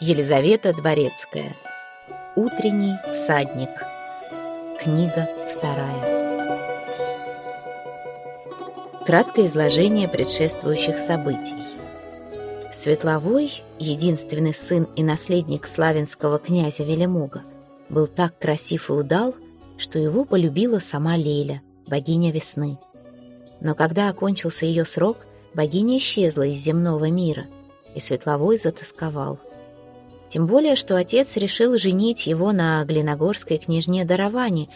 Елизавета Дворецкая. Утренний всадник. Книга вторая. Краткое изложение предшествующих событий. Светловой, единственный сын и наследник славянского князя Велимога, был так красив и удал, что его полюбила сама Леля, богиня весны. Но когда окончился ее срок, богиня исчезла из земного мира, и Светловой затасковал. Тем более, что отец решил женить его на глиногорской княжне Дароване,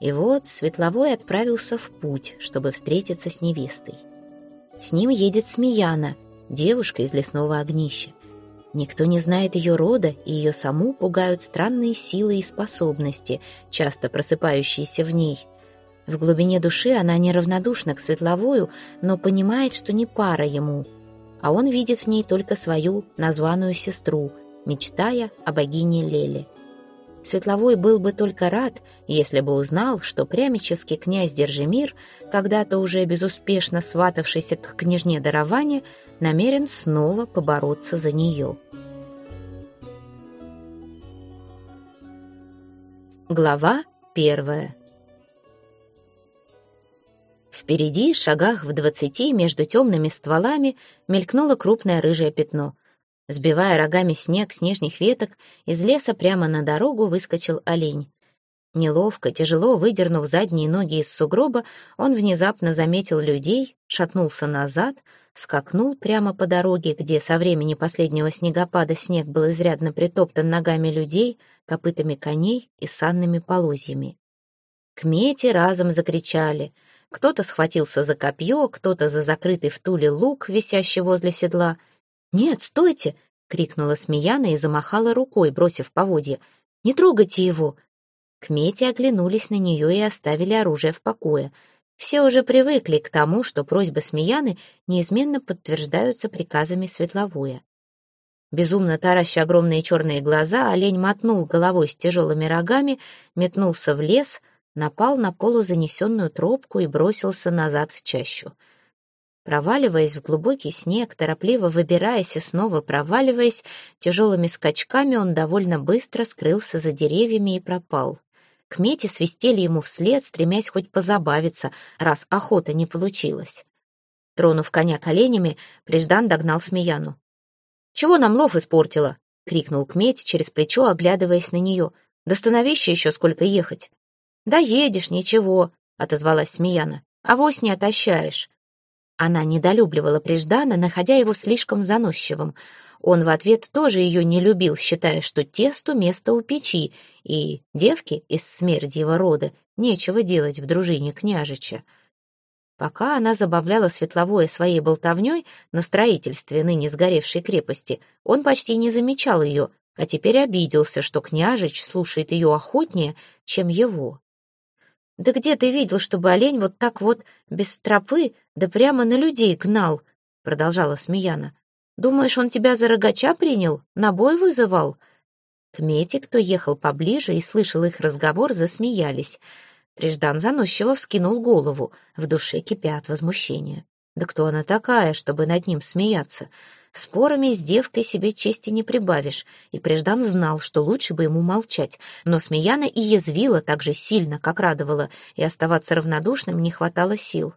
и вот Светловой отправился в путь, чтобы встретиться с невестой. С ним едет Смеяна, девушка из лесного огнища. Никто не знает ее рода, и ее саму пугают странные силы и способности, часто просыпающиеся в ней. В глубине души она неравнодушна к Светловою, но понимает, что не пара ему, а он видит в ней только свою названную сестру — мечтая о богине Леле. Светловой был бы только рад, если бы узнал, что прямический князь Держимир, когда-то уже безуспешно сватавшийся к княжне Дароване, намерен снова побороться за нее. Глава первая Впереди, шагах в двадцати, между темными стволами, мелькнуло крупное рыжее пятно — Сбивая рогами снег с нижних веток, из леса прямо на дорогу выскочил олень. Неловко, тяжело выдернув задние ноги из сугроба, он внезапно заметил людей, шатнулся назад, скакнул прямо по дороге, где со времени последнего снегопада снег был изрядно притоптан ногами людей, копытами коней и санными полозьями. К мете разом закричали. Кто-то схватился за копье, кто-то за закрытый в туле лук, висящий возле седла — «Нет, стойте!» — крикнула Смеяна и замахала рукой, бросив поводья. «Не трогайте его!» Кмети оглянулись на нее и оставили оружие в покое. Все уже привыкли к тому, что просьбы Смеяны неизменно подтверждаются приказами Светловуя. Безумно тараща огромные черные глаза, олень мотнул головой с тяжелыми рогами, метнулся в лес, напал на полузанесенную тропку и бросился назад в чащу. Проваливаясь в глубокий снег, торопливо выбираясь и снова проваливаясь, тяжелыми скачками он довольно быстро скрылся за деревьями и пропал. К мете свистели ему вслед, стремясь хоть позабавиться, раз охота не получилась. Тронув коня коленями, Преждан догнал Смеяну. «Чего нам лов испортила?» — крикнул Кметь через плечо, оглядываясь на нее. «До становища еще сколько ехать?» «Да едешь, ничего», — отозвалась Смеяна. «Авось не отощаешь». Она недолюбливала Преждана, находя его слишком заносчивым. Он в ответ тоже ее не любил, считая, что тесту место у печи, и девки из смердьего рода нечего делать в дружине княжича. Пока она забавляла Светловое своей болтовней на строительстве ныне сгоревшей крепости, он почти не замечал ее, а теперь обиделся, что княжич слушает ее охотнее, чем его. «Да где ты видел, чтобы олень вот так вот, без тропы, да прямо на людей гнал?» — продолжала Смеяна. «Думаешь, он тебя за рогача принял? На бой вызывал?» Кмети, кто ехал поближе и слышал их разговор, засмеялись. Преждан заносчиво вскинул голову, в душе кипя от возмущения. «Да кто она такая, чтобы над ним смеяться?» Спорами с девкой себе чести не прибавишь, и Преждан знал, что лучше бы ему молчать, но Смеяна и язвила так же сильно, как радовала, и оставаться равнодушным не хватало сил.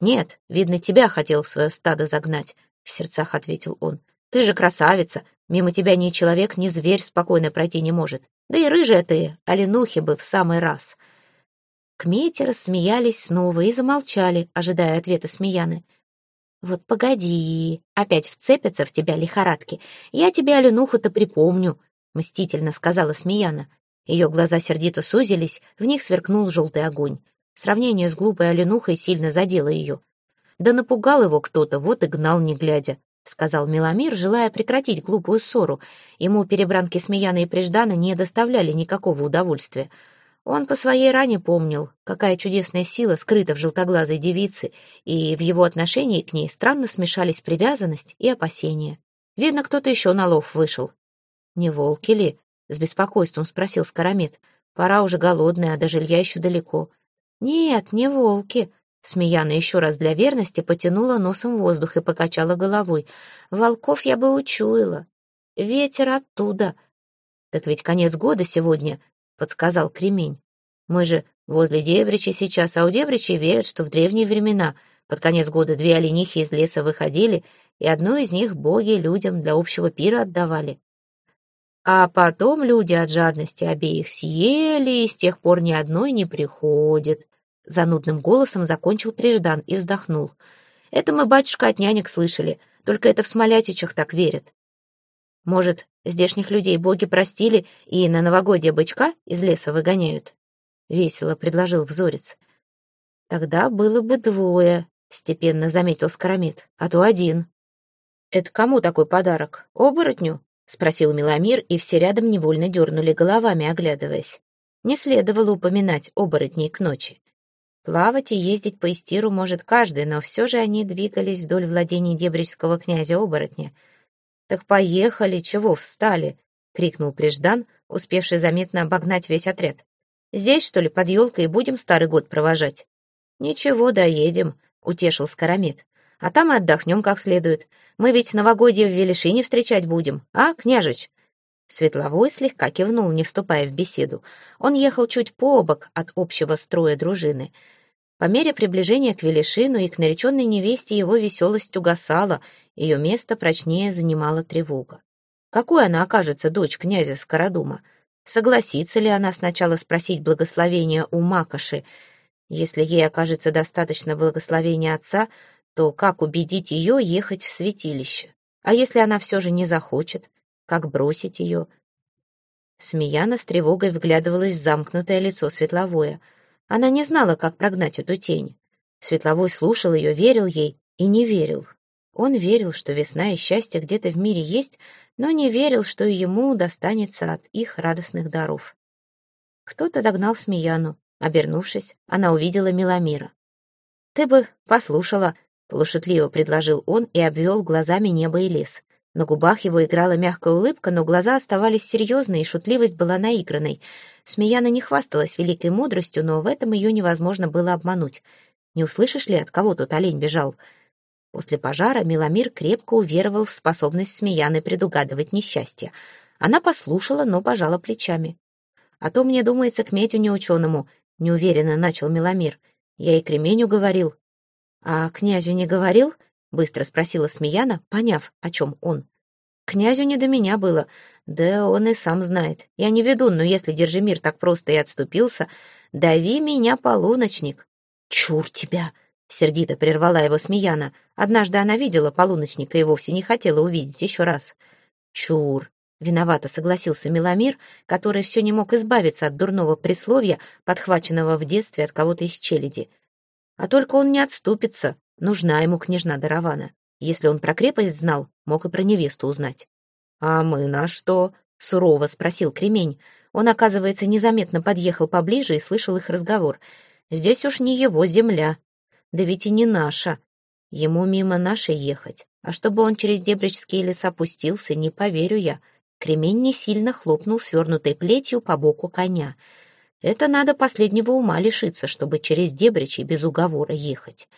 «Нет, видно, тебя хотел в свое стадо загнать», — в сердцах ответил он. «Ты же красавица, мимо тебя ни человек, ни зверь спокойно пройти не может. Да и рыжая ты, оленухи бы в самый раз». Кмети рассмеялись снова и замолчали, ожидая ответа Смеяны. «Вот погоди, опять вцепятся в тебя лихорадки. Я тебе Аленуху-то припомню», — мстительно сказала Смеяна. Ее глаза сердито сузились, в них сверкнул желтый огонь. Сравнение с глупой Аленухой сильно задело ее. «Да напугал его кто-то, вот и гнал, не глядя», — сказал Меломир, желая прекратить глупую ссору. Ему перебранки Смеяна и Преждана не доставляли никакого удовольствия. Он по своей ране помнил, какая чудесная сила скрыта в желтоглазой девице, и в его отношении к ней странно смешались привязанность и опасения. Видно, кто-то еще на лов вышел. «Не волки ли?» — с беспокойством спросил Скоромет. «Пора уже голодная, а до жилья еще далеко». «Нет, не волки», — Смеяна еще раз для верности потянула носом воздух и покачала головой. «Волков я бы учуяла». ветер оттуда. Так ведь конец года сегодня, подсказал Кремень. Мы же возле Дебричи сейчас, а у Дебричи верят, что в древние времена под конец года две оленихи из леса выходили, и одну из них боги людям для общего пира отдавали. А потом люди от жадности обеих съели, и с тех пор ни одной не приходит. Занудным голосом закончил Преждан и вздохнул. Это мы, батюшка, от нянек слышали, только это в Смолятичах так верят. Может, здешних людей боги простили и на новогодье бычка из леса выгоняют? Весело предложил Взорец. Тогда было бы двое, степенно заметил Скоромет, а то один. Это кому такой подарок? Оборотню? Спросил Миломир, и все рядом невольно дернули головами, оглядываясь. Не следовало упоминать оборотней к ночи. Плавать и ездить по Истиру может каждый, но все же они двигались вдоль владений дебричского князя-оборотня — «Так поехали, чего встали?» — крикнул Преждан, успевший заметно обогнать весь отряд. «Здесь, что ли, под елкой будем старый год провожать?» «Ничего, доедем», — утешил Скоромет. «А там и отдохнем как следует. Мы ведь новогодье в Велишине встречать будем, а, княжич?» Светловой слегка кивнул, не вступая в беседу. Он ехал чуть пообок от общего строя дружины. По мере приближения к Велишину и к нареченной невесте его веселость угасала, ее место прочнее занимала тревога. Какой она окажется дочь князя Скородума? Согласится ли она сначала спросить благословения у Макоши? Если ей окажется достаточно благословения отца, то как убедить ее ехать в святилище? А если она все же не захочет? Как бросить ее? Смеяна с тревогой вглядывалась в замкнутое лицо Светловое. Она не знала, как прогнать эту тень. Светловой слушал ее, верил ей и не верил. Он верил, что весна и счастье где-то в мире есть, но не верил, что ему достанется от их радостных даров. Кто-то догнал Смеяну. Обернувшись, она увидела Миломира. «Ты бы послушала», — полушутливо предложил он и обвел глазами небо и лес. На губах его играла мягкая улыбка, но глаза оставались серьезные, и шутливость была наигранной. Смеяна не хвасталась великой мудростью, но в этом ее невозможно было обмануть. «Не услышишь ли, от кого тут олень бежал?» После пожара Миломир крепко уверовал в способность Смеяны предугадывать несчастье. Она послушала, но пожала плечами. «А то мне думается к Метю неученому», — неуверенно начал Миломир. «Я и Кременю говорил». «А князю не говорил?» — быстро спросила Смеяна, поняв, о чем он. «Князю не до меня было. Да он и сам знает. Я не ведун, но если Держимир так просто и отступился, дави меня, полуночник». «Чур тебя!» Сердито прервала его Смеяна. Однажды она видела полуночника и вовсе не хотела увидеть еще раз. «Чур!» — виновато согласился Меломир, который все не мог избавиться от дурного присловия, подхваченного в детстве от кого-то из челяди. А только он не отступится, нужна ему княжна Даравана. Если он про крепость знал, мог и про невесту узнать. «А мы на что?» — сурово спросил Кремень. Он, оказывается, незаметно подъехал поближе и слышал их разговор. «Здесь уж не его земля, да ведь и не наша. Ему мимо нашей ехать. А чтобы он через дебричские леса пустился, не поверю я. Кремень не сильно хлопнул свернутой плетью по боку коня. Это надо последнего ума лишиться, чтобы через дебричи без уговора ехать.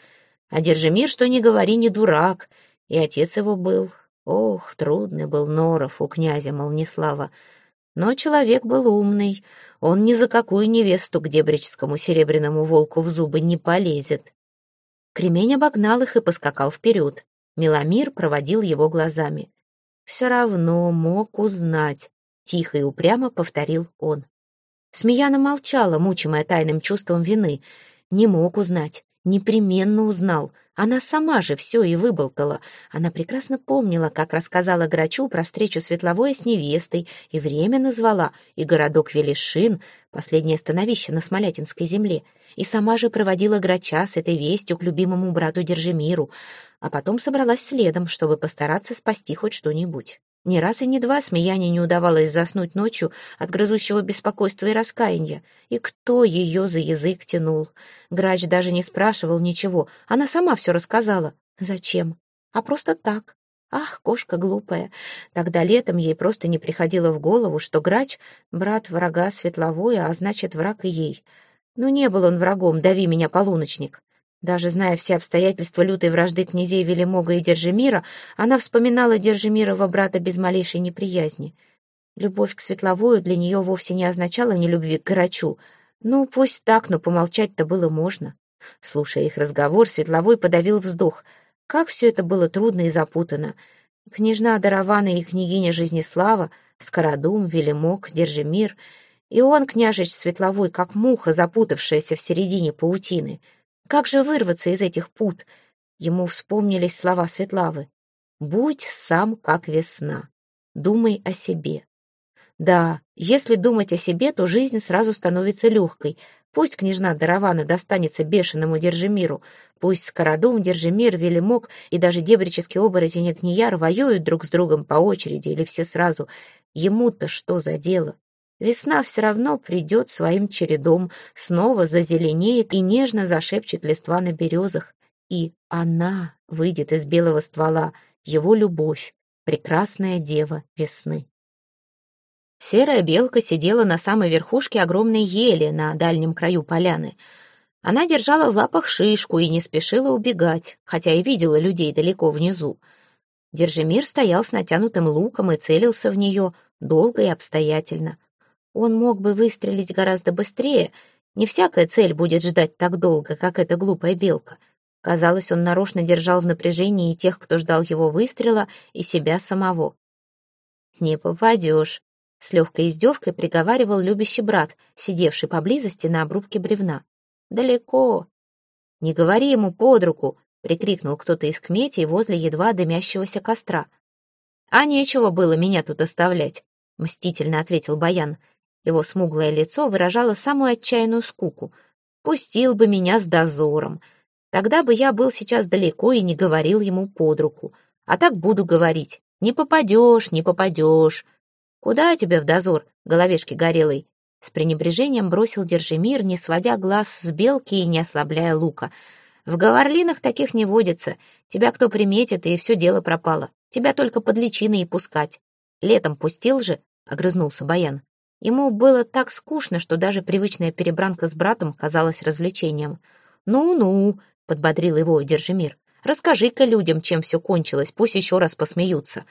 А Держимир, что ни говори, не дурак. И отец его был. Ох, трудный был Норов у князя Молнислава. Но человек был умный. Он ни за какую невесту к дебричскому серебряному волку в зубы не полезет. Кремень обогнал их и поскакал вперед. Меломир проводил его глазами. «Все равно мог узнать», — тихо и упрямо повторил он. Смеяна молчала, мучимая тайным чувством вины. Не мог узнать, непременно узнал. Она сама же все и выболтала. Она прекрасно помнила, как рассказала Грачу про встречу Светловой с невестой, и время назвала, и городок Велишин, последнее становище на Смолятинской земле, и сама же проводила Грача с этой вестью к любимому брату Держимиру, а потом собралась следом, чтобы постараться спасти хоть что-нибудь. Ни раз и ни два смеяне не удавалось заснуть ночью от грызущего беспокойства и раскаяния. И кто ее за язык тянул? Грач даже не спрашивал ничего, она сама все рассказала. Зачем? А просто так. Ах, кошка глупая. Тогда летом ей просто не приходило в голову, что Грач — брат врага Светловой, а значит, враг и ей. Ну, не был он врагом, дави меня, полуночник. Даже зная все обстоятельства лютой вражды князей Велимога и Держимира, она вспоминала Держимирова брата без малейшей неприязни. Любовь к Светловую для нее вовсе не означала ни любви к Грачу. Ну, пусть так, но помолчать-то было можно. Слушая их разговор, Светловой подавил вздох. Как все это было трудно и запутано. Княжна Даравана и княгиня Жизнеслава, Скородум, Велимок, Держимир, и он, княжич Светловой, как муха, запутавшаяся в середине паутины — как же вырваться из этих пут? Ему вспомнились слова Светлавы. «Будь сам, как весна. Думай о себе». Да, если думать о себе, то жизнь сразу становится легкой. Пусть княжна Даравана достанется бешеному Держимиру, пусть Скородум, Держимир, Велимок и даже дебрический оборотень Книяр воюют друг с другом по очереди или все сразу. Ему-то что за дело? Весна все равно придет своим чередом, снова зазеленеет и нежно зашепчет листва на березах. И она выйдет из белого ствола, его любовь, прекрасная дева весны. Серая белка сидела на самой верхушке огромной ели на дальнем краю поляны. Она держала в лапах шишку и не спешила убегать, хотя и видела людей далеко внизу. Держимир стоял с натянутым луком и целился в нее долго и обстоятельно. Он мог бы выстрелить гораздо быстрее. Не всякая цель будет ждать так долго, как эта глупая белка. Казалось, он нарочно держал в напряжении и тех, кто ждал его выстрела, и себя самого. «Не попадешь», — с легкой издевкой приговаривал любящий брат, сидевший поблизости на обрубке бревна. «Далеко». «Не говори ему под руку», — прикрикнул кто-то из кметей возле едва дымящегося костра. «А нечего было меня тут оставлять», — мстительно ответил Баян. Его смуглое лицо выражало самую отчаянную скуку. «Пустил бы меня с дозором. Тогда бы я был сейчас далеко и не говорил ему под руку. А так буду говорить. Не попадешь, не попадешь. Куда тебе в дозор, головешки горелой?» С пренебрежением бросил Держимир, не сводя глаз с белки и не ослабляя лука. «В говорлинах таких не водится. Тебя кто приметит, и все дело пропало. Тебя только под личиной и пускать. Летом пустил же?» — огрызнулся Баян. Ему было так скучно, что даже привычная перебранка с братом казалась развлечением. «Ну-ну», — подбодрил его Держимир, — «расскажи-ка людям, чем все кончилось, пусть еще раз посмеются».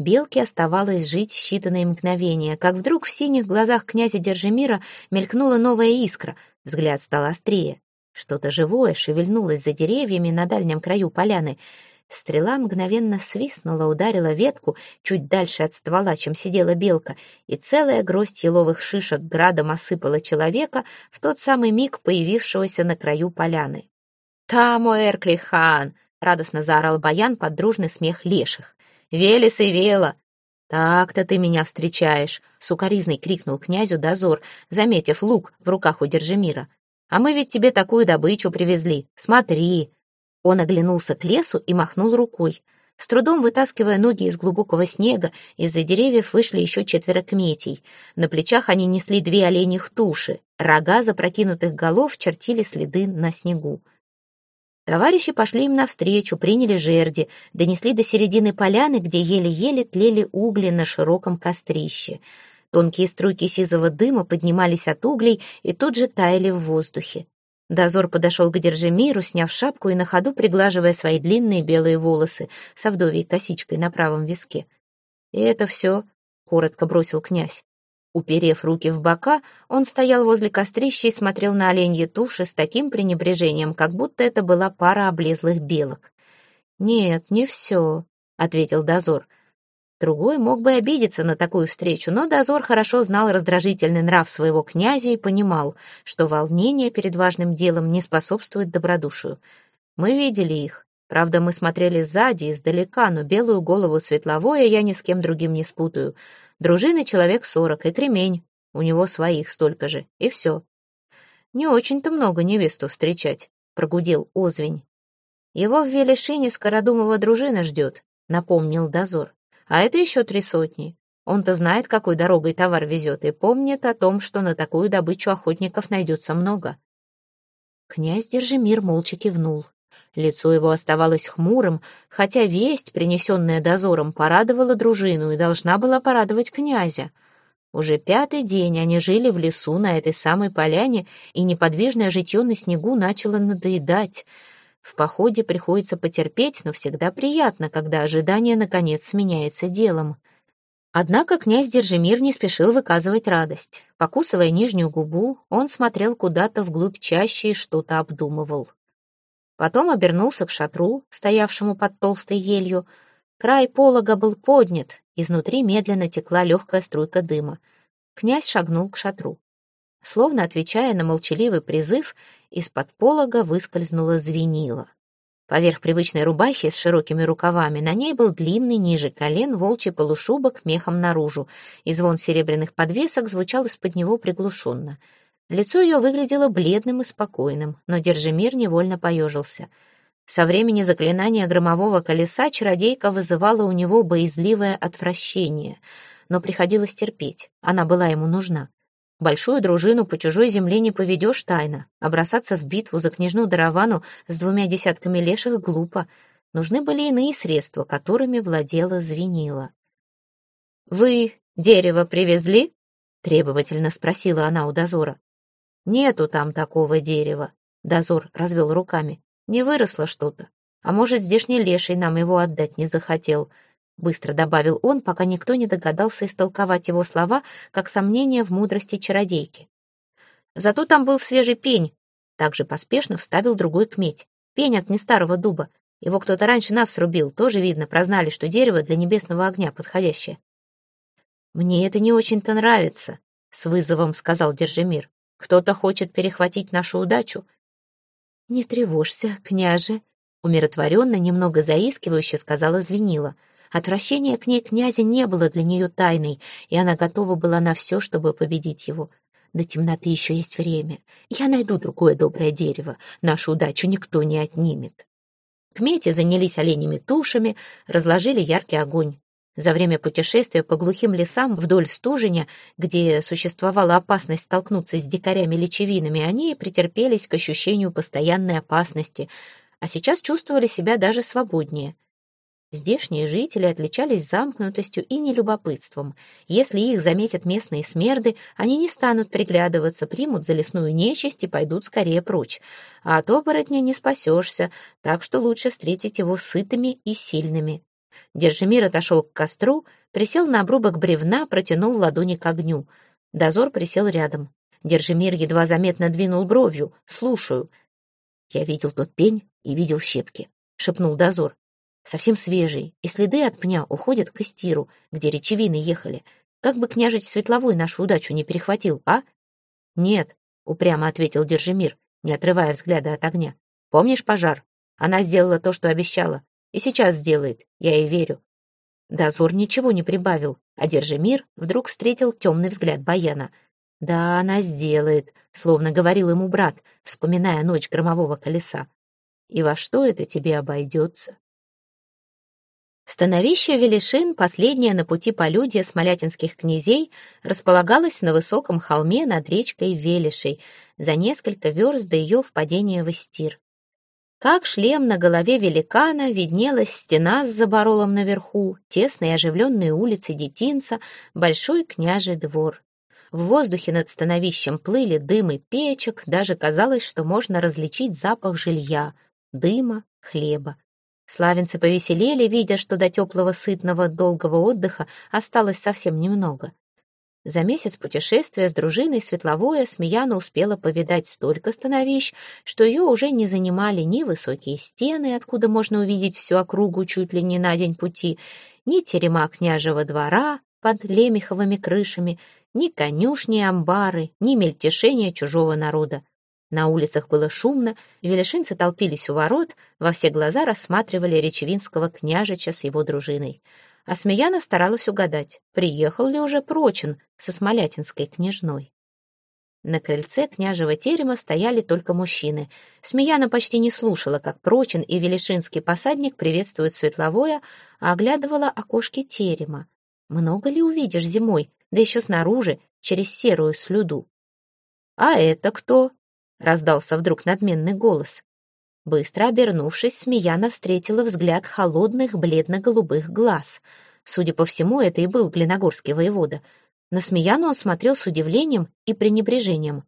Белке оставалось жить считанные мгновения, как вдруг в синих глазах князя Держимира мелькнула новая искра, взгляд стал острее. Что-то живое шевельнулось за деревьями на дальнем краю поляны — Стрела мгновенно свистнула, ударила ветку чуть дальше от ствола, чем сидела белка, и целая гроздь еловых шишек градом осыпала человека в тот самый миг появившегося на краю поляны. «Тамо Эрклихан!» — радостно заорал Баян под дружный смех леших. «Велес и Вела!» «Так-то ты меня встречаешь!» — сукоризный крикнул князю дозор, заметив лук в руках у Держимира. «А мы ведь тебе такую добычу привезли. Смотри!» Он оглянулся к лесу и махнул рукой. С трудом вытаскивая ноги из глубокого снега, из-за деревьев вышли еще четверо кметей. На плечах они несли две оленьих туши. Рога запрокинутых голов чертили следы на снегу. Товарищи пошли им навстречу, приняли жерди, донесли до середины поляны, где еле-еле тлели угли на широком кострище. Тонкие струйки сизого дыма поднимались от углей и тут же таяли в воздухе. Дозор подошел к Держимиру, сняв шапку и на ходу приглаживая свои длинные белые волосы с вдовьей косичкой на правом виске. «И это все», — коротко бросил князь. Уперев руки в бока, он стоял возле кострища и смотрел на оленьи туши с таким пренебрежением, как будто это была пара облезлых белок. «Нет, не все», — ответил дозор. Другой мог бы обидеться на такую встречу, но дозор хорошо знал раздражительный нрав своего князя и понимал, что волнение перед важным делом не способствует добродушию. Мы видели их. Правда, мы смотрели сзади, издалека, но белую голову светловое я ни с кем другим не спутаю. Дружины человек сорок, и кремень. У него своих столько же, и все. Не очень-то много невесту встречать, прогудел Озвень. Его в Велишине Скородумова дружина ждет, напомнил дозор. А это еще три сотни. Он-то знает, какой дорогой товар везет, и помнит о том, что на такую добычу охотников найдется много. Князь Держимир молча кивнул. Лицо его оставалось хмурым, хотя весть, принесенная дозором, порадовала дружину и должна была порадовать князя. Уже пятый день они жили в лесу на этой самой поляне, и неподвижное житье на снегу начало надоедать. В походе приходится потерпеть, но всегда приятно, когда ожидание наконец сменяется делом. Однако князь Держимир не спешил выказывать радость. Покусывая нижнюю губу, он смотрел куда-то вглубь чаще и что-то обдумывал. Потом обернулся к шатру, стоявшему под толстой елью. Край полога был поднят, изнутри медленно текла легкая струйка дыма. Князь шагнул к шатру. Словно отвечая на молчаливый призыв, из-под полога выскользнула звенила. Поверх привычной рубахи с широкими рукавами на ней был длинный ниже колен волчий полушубок мехом наружу, и звон серебряных подвесок звучал из-под него приглушенно. Лицо ее выглядело бледным и спокойным, но Держимир невольно поежился. Со времени заклинания громового колеса чародейка вызывала у него боязливое отвращение, но приходилось терпеть, она была ему нужна. Большую дружину по чужой земле не поведешь тайно, а бросаться в битву за княжну Даравану с двумя десятками леших глупо. Нужны были иные средства, которыми владела Звенила. «Вы дерево привезли?» — требовательно спросила она у дозора. «Нету там такого дерева», — дозор развел руками. «Не выросло что-то. А может, здешний леший нам его отдать не захотел быстро добавил он, пока никто не догадался истолковать его слова как сомнение в мудрости чародейки. Зато там был свежий пень, также поспешно вставил другой кметь. Пень от нестарого дуба. Его кто-то раньше нас срубил, тоже видно, прознали, что дерево для небесного огня подходящее. «Мне это не очень-то нравится», — с вызовом сказал Держимир. «Кто-то хочет перехватить нашу удачу». «Не тревожься, княже», — умиротворенно, немного заискивающе сказала Звенила — Отвращение к ней князя не было для нее тайной, и она готова была на все, чтобы победить его. До темноты еще есть время. Я найду другое доброе дерево. Нашу удачу никто не отнимет. Кмети занялись оленями тушами, разложили яркий огонь. За время путешествия по глухим лесам вдоль стуженя, где существовала опасность столкнуться с дикарями-лечевинами, они претерпелись к ощущению постоянной опасности, а сейчас чувствовали себя даже свободнее — Здешние жители отличались замкнутостью и нелюбопытством. Если их заметят местные смерды, они не станут приглядываться, примут за лесную нечисть и пойдут скорее прочь. А от оборотня не спасешься, так что лучше встретить его сытыми и сильными. Держимир отошел к костру, присел на обрубок бревна, протянул ладони к огню. Дозор присел рядом. Держимир едва заметно двинул бровью. «Слушаю». «Я видел тот пень и видел щепки», — шепнул дозор совсем свежий, и следы от пня уходят к Истиру, где речевины ехали. Как бы княжич Светловой нашу удачу не перехватил, а? Нет, упрямо ответил Держимир, не отрывая взгляда от огня. Помнишь пожар? Она сделала то, что обещала. И сейчас сделает, я ей верю. Дозор ничего не прибавил, а Держимир вдруг встретил темный взгляд Баяна. «Да, она сделает», — словно говорил ему брат, вспоминая ночь громового колеса. «И во что это тебе обойдется?» Становище Велишин, последнее на пути полюдия смолятинских князей, располагалось на высоком холме над речкой Велишей, за несколько верст до ее впадения в Истир. Как шлем на голове великана виднелась стена с заборолом наверху, тесные оживленные улицы детинца, большой княжий двор. В воздухе над становищем плыли дым и печек, даже казалось, что можно различить запах жилья, дыма, хлеба. Славинцы повеселели, видя, что до теплого, сытного, долгого отдыха осталось совсем немного. За месяц путешествия с дружиной Светловое Смеяна успела повидать столько становищ, что ее уже не занимали ни высокие стены, откуда можно увидеть всю округу чуть ли не на день пути, ни терема княжего двора под лемеховыми крышами, ни конюшни и амбары, ни мельтешения чужого народа. На улицах было шумно, велишинцы толпились у ворот, во все глаза рассматривали речевинского княжича с его дружиной. А Смеяна старалась угадать, приехал ли уже Прочин со смолятинской княжной. На крыльце княжего терема стояли только мужчины. Смеяна почти не слушала, как Прочин и Велишинский посадник приветствуют Светловое, а оглядывала окошки терема. Много ли увидишь зимой, да еще снаружи, через серую слюду? «А это кто?» — раздался вдруг надменный голос. Быстро обернувшись, Смеяна встретила взгляд холодных бледно-голубых глаз. Судя по всему, это и был Глиногорский воевода. На Смеяну он смотрел с удивлением и пренебрежением.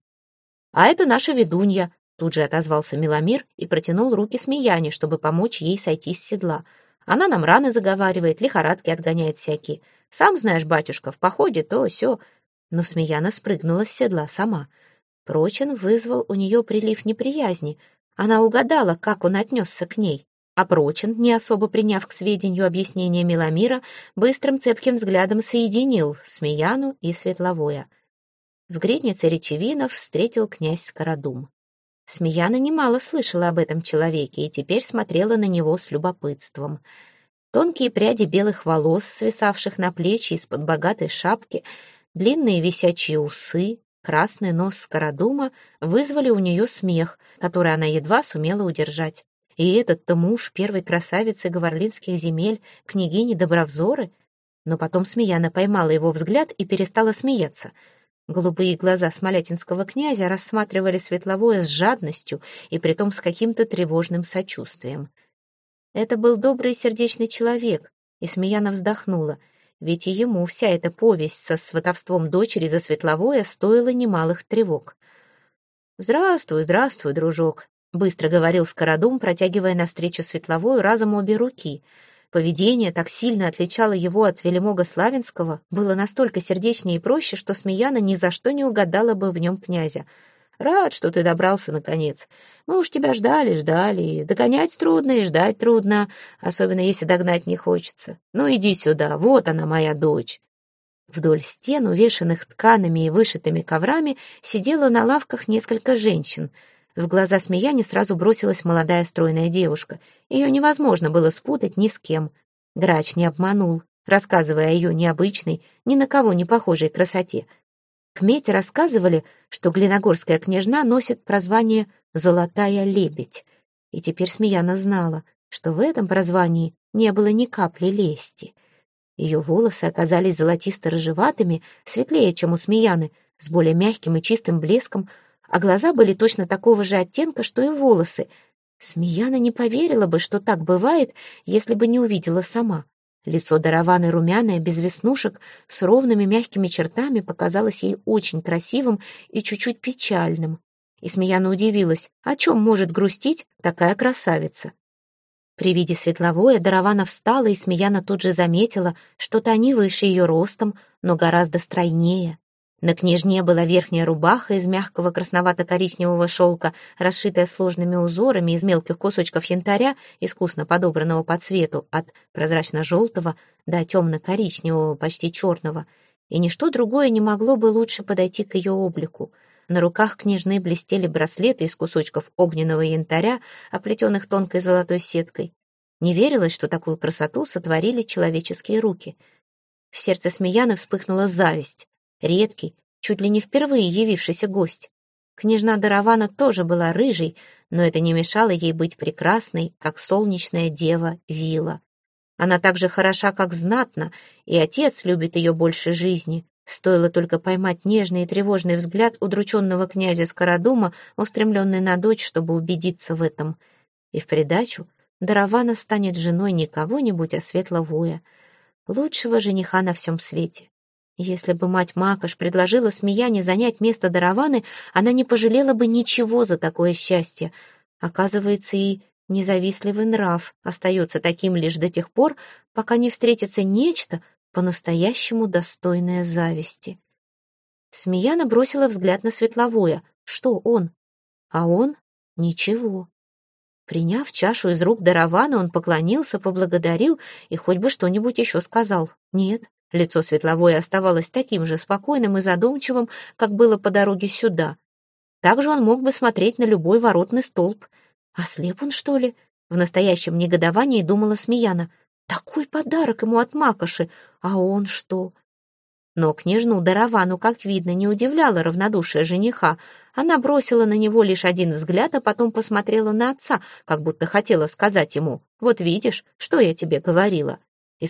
«А это наша ведунья», — тут же отозвался Миломир и протянул руки Смеяне, чтобы помочь ей сойти с седла. «Она нам раны заговаривает, лихорадки отгоняет всякие. Сам знаешь, батюшка, в походе то все. Но Смеяна спрыгнула с седла сама. Прочин вызвал у нее прилив неприязни. Она угадала, как он отнесся к ней. А Прочин, не особо приняв к сведению объяснения Миломира, быстрым цепким взглядом соединил Смеяну и Светловое. В гриднице Речевинов встретил князь Скородум. Смеяна немало слышала об этом человеке и теперь смотрела на него с любопытством. Тонкие пряди белых волос, свисавших на плечи из-под богатой шапки, длинные висячие усы, красный нос Скородума вызвали у нее смех, который она едва сумела удержать. И этот-то муж первой красавицы Говорлинских земель, княгини Добровзоры? Но потом Смеяна поймала его взгляд и перестала смеяться. Голубые глаза смолятинского князя рассматривали светловое с жадностью и притом с каким-то тревожным сочувствием. Это был добрый и сердечный человек, и Смеяна вздохнула, ведь и ему вся эта повесть со сватовством дочери за светловое стоила немалых тревог. «Здравствуй, здравствуй, дружок», Быстро говорил Скородум, протягивая навстречу Светловую разом обе руки. Поведение так сильно отличало его от Велимога Славинского, было настолько сердечнее и проще, что Смеяна ни за что не угадала бы в нем князя. «Рад, что ты добрался, наконец. Мы уж тебя ждали, ждали. Догонять трудно и ждать трудно, особенно если догнать не хочется. Ну, иди сюда, вот она, моя дочь». Вдоль стен, увешанных тканами и вышитыми коврами, сидело на лавках несколько женщин — в глаза Смеяне сразу бросилась молодая стройная девушка. Ее невозможно было спутать ни с кем. Грач не обманул, рассказывая о ее необычной, ни на кого не похожей красоте. Кмете рассказывали, что глиногорская княжна носит прозвание «Золотая лебедь». И теперь Смеяна знала, что в этом прозвании не было ни капли лести. Ее волосы оказались золотисто-рыжеватыми, светлее, чем у Смеяны, с более мягким и чистым блеском, а глаза были точно такого же оттенка, что и волосы. Смеяна не поверила бы, что так бывает, если бы не увидела сама. Лицо Дараваны румяное, без веснушек, с ровными мягкими чертами, показалось ей очень красивым и чуть-чуть печальным. И Смеяна удивилась, о чем может грустить такая красавица. При виде светловое Даравана встала, и Смеяна тут же заметила, что-то они выше ее ростом, но гораздо стройнее. На княжне была верхняя рубаха из мягкого красновато-коричневого шелка, расшитая сложными узорами из мелких кусочков янтаря, искусно подобранного по цвету, от прозрачно-желтого до темно-коричневого, почти черного. И ничто другое не могло бы лучше подойти к ее облику. На руках княжны блестели браслеты из кусочков огненного янтаря, оплетенных тонкой золотой сеткой. Не верилось, что такую красоту сотворили человеческие руки. В сердце Смеяны вспыхнула зависть редкий, чуть ли не впервые явившийся гость. Княжна Даравана тоже была рыжей, но это не мешало ей быть прекрасной, как солнечная дева Вила. Она так же хороша, как знатна, и отец любит ее больше жизни. Стоило только поймать нежный и тревожный взгляд удрученного князя Скородума, устремленный на дочь, чтобы убедиться в этом. И в придачу Даравана станет женой не кого-нибудь, а светловоя, лучшего жениха на всем свете. Если бы мать Макаш предложила Смеяне занять место Дараваны, она не пожалела бы ничего за такое счастье. Оказывается, и независливый нрав остается таким лишь до тех пор, пока не встретится нечто, по-настоящему достойное зависти. Смеяна бросила взгляд на Светловое. Что он? А он? Ничего. Приняв чашу из рук Даравана, он поклонился, поблагодарил и хоть бы что-нибудь еще сказал. Нет, Лицо Светловое оставалось таким же спокойным и задумчивым, как было по дороге сюда. Также он мог бы смотреть на любой воротный столб. А слеп он, что ли? В настоящем негодовании думала Смеяна. Такой подарок ему от Макоши, а он что? Но княжну Даравану, как видно, не удивляло равнодушие жениха. Она бросила на него лишь один взгляд, а потом посмотрела на отца, как будто хотела сказать ему, «Вот видишь, что я тебе говорила». И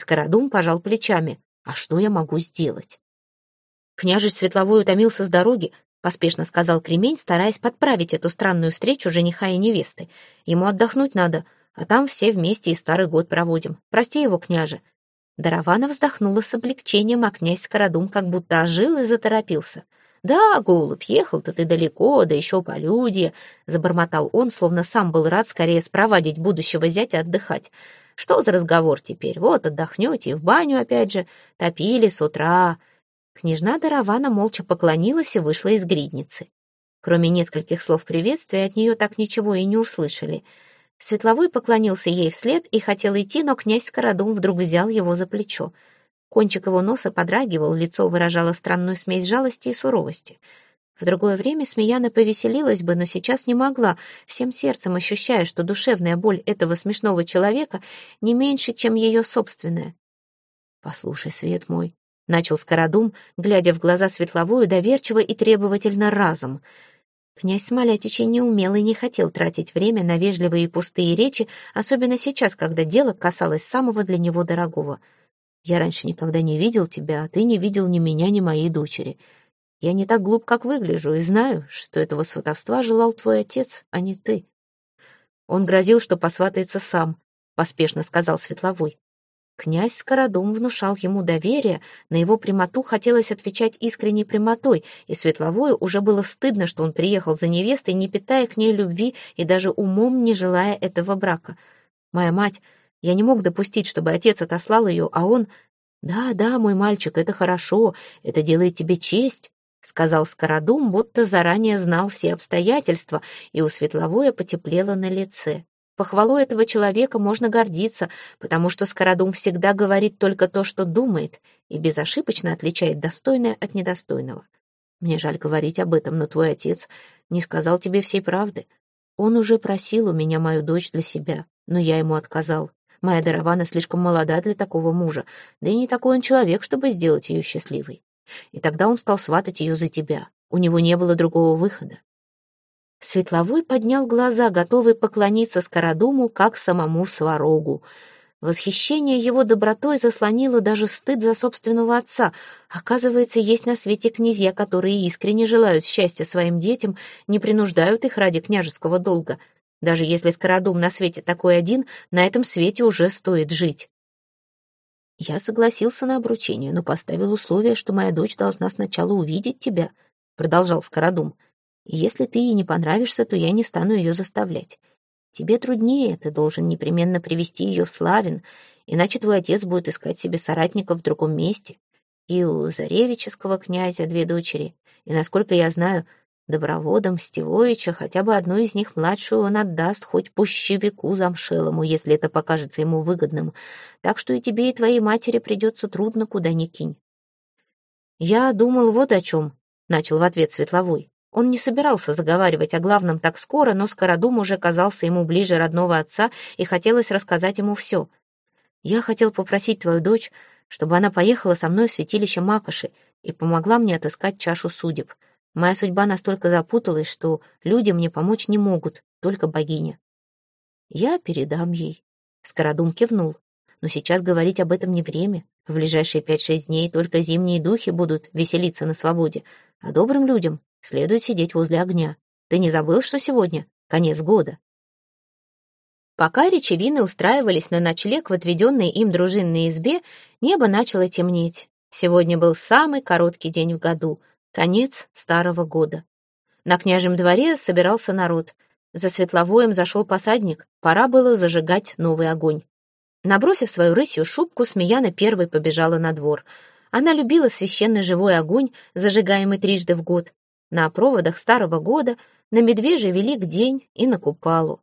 пожал плечами. А что я могу сделать? Княжич Светловой утомился с дороги, поспешно сказал Кремень, стараясь подправить эту странную встречу жениха и невесты. Ему отдохнуть надо, а там все вместе и старый год проводим. Прости его, княже. Даравана вздохнула с облегчением, а князь Скородум как будто ожил и заторопился. «Да, голубь, ехал-то ты далеко, да еще по люди», — забормотал он, словно сам был рад скорее спровадить будущего зятя отдыхать. «Что за разговор теперь? Вот отдохнете и в баню опять же. Топили с утра». Княжна Даравана молча поклонилась и вышла из гридницы. Кроме нескольких слов приветствия, от нее так ничего и не услышали. Светловой поклонился ей вслед и хотел идти, но князь Скородум вдруг взял его за плечо. Кончик его носа подрагивал, лицо выражало странную смесь жалости и суровости. В другое время Смеяна повеселилась бы, но сейчас не могла, всем сердцем ощущая, что душевная боль этого смешного человека не меньше, чем ее собственная. «Послушай, свет мой», — начал Скородум, глядя в глаза Светловую доверчиво и требовательно разом — Князь Смолятичей не умел и не хотел тратить время на вежливые и пустые речи, особенно сейчас, когда дело касалось самого для него дорогого. «Я раньше никогда не видел тебя, а ты не видел ни меня, ни моей дочери. Я не так глуп, как выгляжу, и знаю, что этого сватовства желал твой отец, а не ты». Он грозил, что посватается сам, — поспешно сказал Светловой. Князь Скородум внушал ему доверие, на его прямоту хотелось отвечать искренней прямотой, и Светловою уже было стыдно, что он приехал за невестой, не питая к ней любви и даже умом не желая этого брака. «Моя мать, я не мог допустить, чтобы отец отослал ее, а он...» «Да, да, мой мальчик, это хорошо, это делает тебе честь», — сказал Скородум, будто заранее знал все обстоятельства, и у Светловое потеплело на лице. Похвалу этого человека можно гордиться, потому что Скородум всегда говорит только то, что думает, и безошибочно отличает достойное от недостойного. Мне жаль говорить об этом, но твой отец не сказал тебе всей правды. Он уже просил у меня мою дочь для себя, но я ему отказал. Моя Даравана слишком молода для такого мужа, да и не такой он человек, чтобы сделать ее счастливой. И тогда он стал сватать ее за тебя. У него не было другого выхода. Светловой поднял глаза, готовый поклониться Скородуму, как самому Сварогу. Восхищение его добротой заслонило даже стыд за собственного отца. Оказывается, есть на свете князья, которые искренне желают счастья своим детям, не принуждают их ради княжеского долга. Даже если Скородум на свете такой один, на этом свете уже стоит жить. Я согласился на обручение, но поставил условие, что моя дочь должна сначала увидеть тебя, продолжал Скородум. — и если ты ей не понравишься, то я не стану ее заставлять. Тебе труднее, ты должен непременно привести ее в Славин, иначе твой отец будет искать себе соратников в другом месте. И у Заревического князя две дочери, и, насколько я знаю, Доброводом Стевовича хотя бы одну из них младшую он отдаст хоть пущевику замшелому, если это покажется ему выгодным. Так что и тебе, и твоей матери придется трудно, куда ни кинь. «Я думал вот о чем», — начал в ответ Светловой. Он не собирался заговаривать о главном так скоро, но Скородум уже казался ему ближе родного отца, и хотелось рассказать ему все. «Я хотел попросить твою дочь, чтобы она поехала со мной в святилище Макоши и помогла мне отыскать чашу судеб. Моя судьба настолько запуталась, что люди мне помочь не могут, только богиня». «Я передам ей», — Скородум кивнул. «Но сейчас говорить об этом не время. В ближайшие пять-шесть дней только зимние духи будут веселиться на свободе, а добрым людям Следует сидеть возле огня. Ты не забыл, что сегодня конец года? Пока речевины устраивались на ночлег в отведенной им дружинной избе, небо начало темнеть. Сегодня был самый короткий день в году, конец старого года. На княжем дворе собирался народ. За светловоем зашел посадник, пора было зажигать новый огонь. Набросив свою рысью шубку, Смеяна первой побежала на двор. Она любила священный живой огонь, зажигаемый трижды в год, на проводах Старого года, на Медвежий Велик день и на Купалу.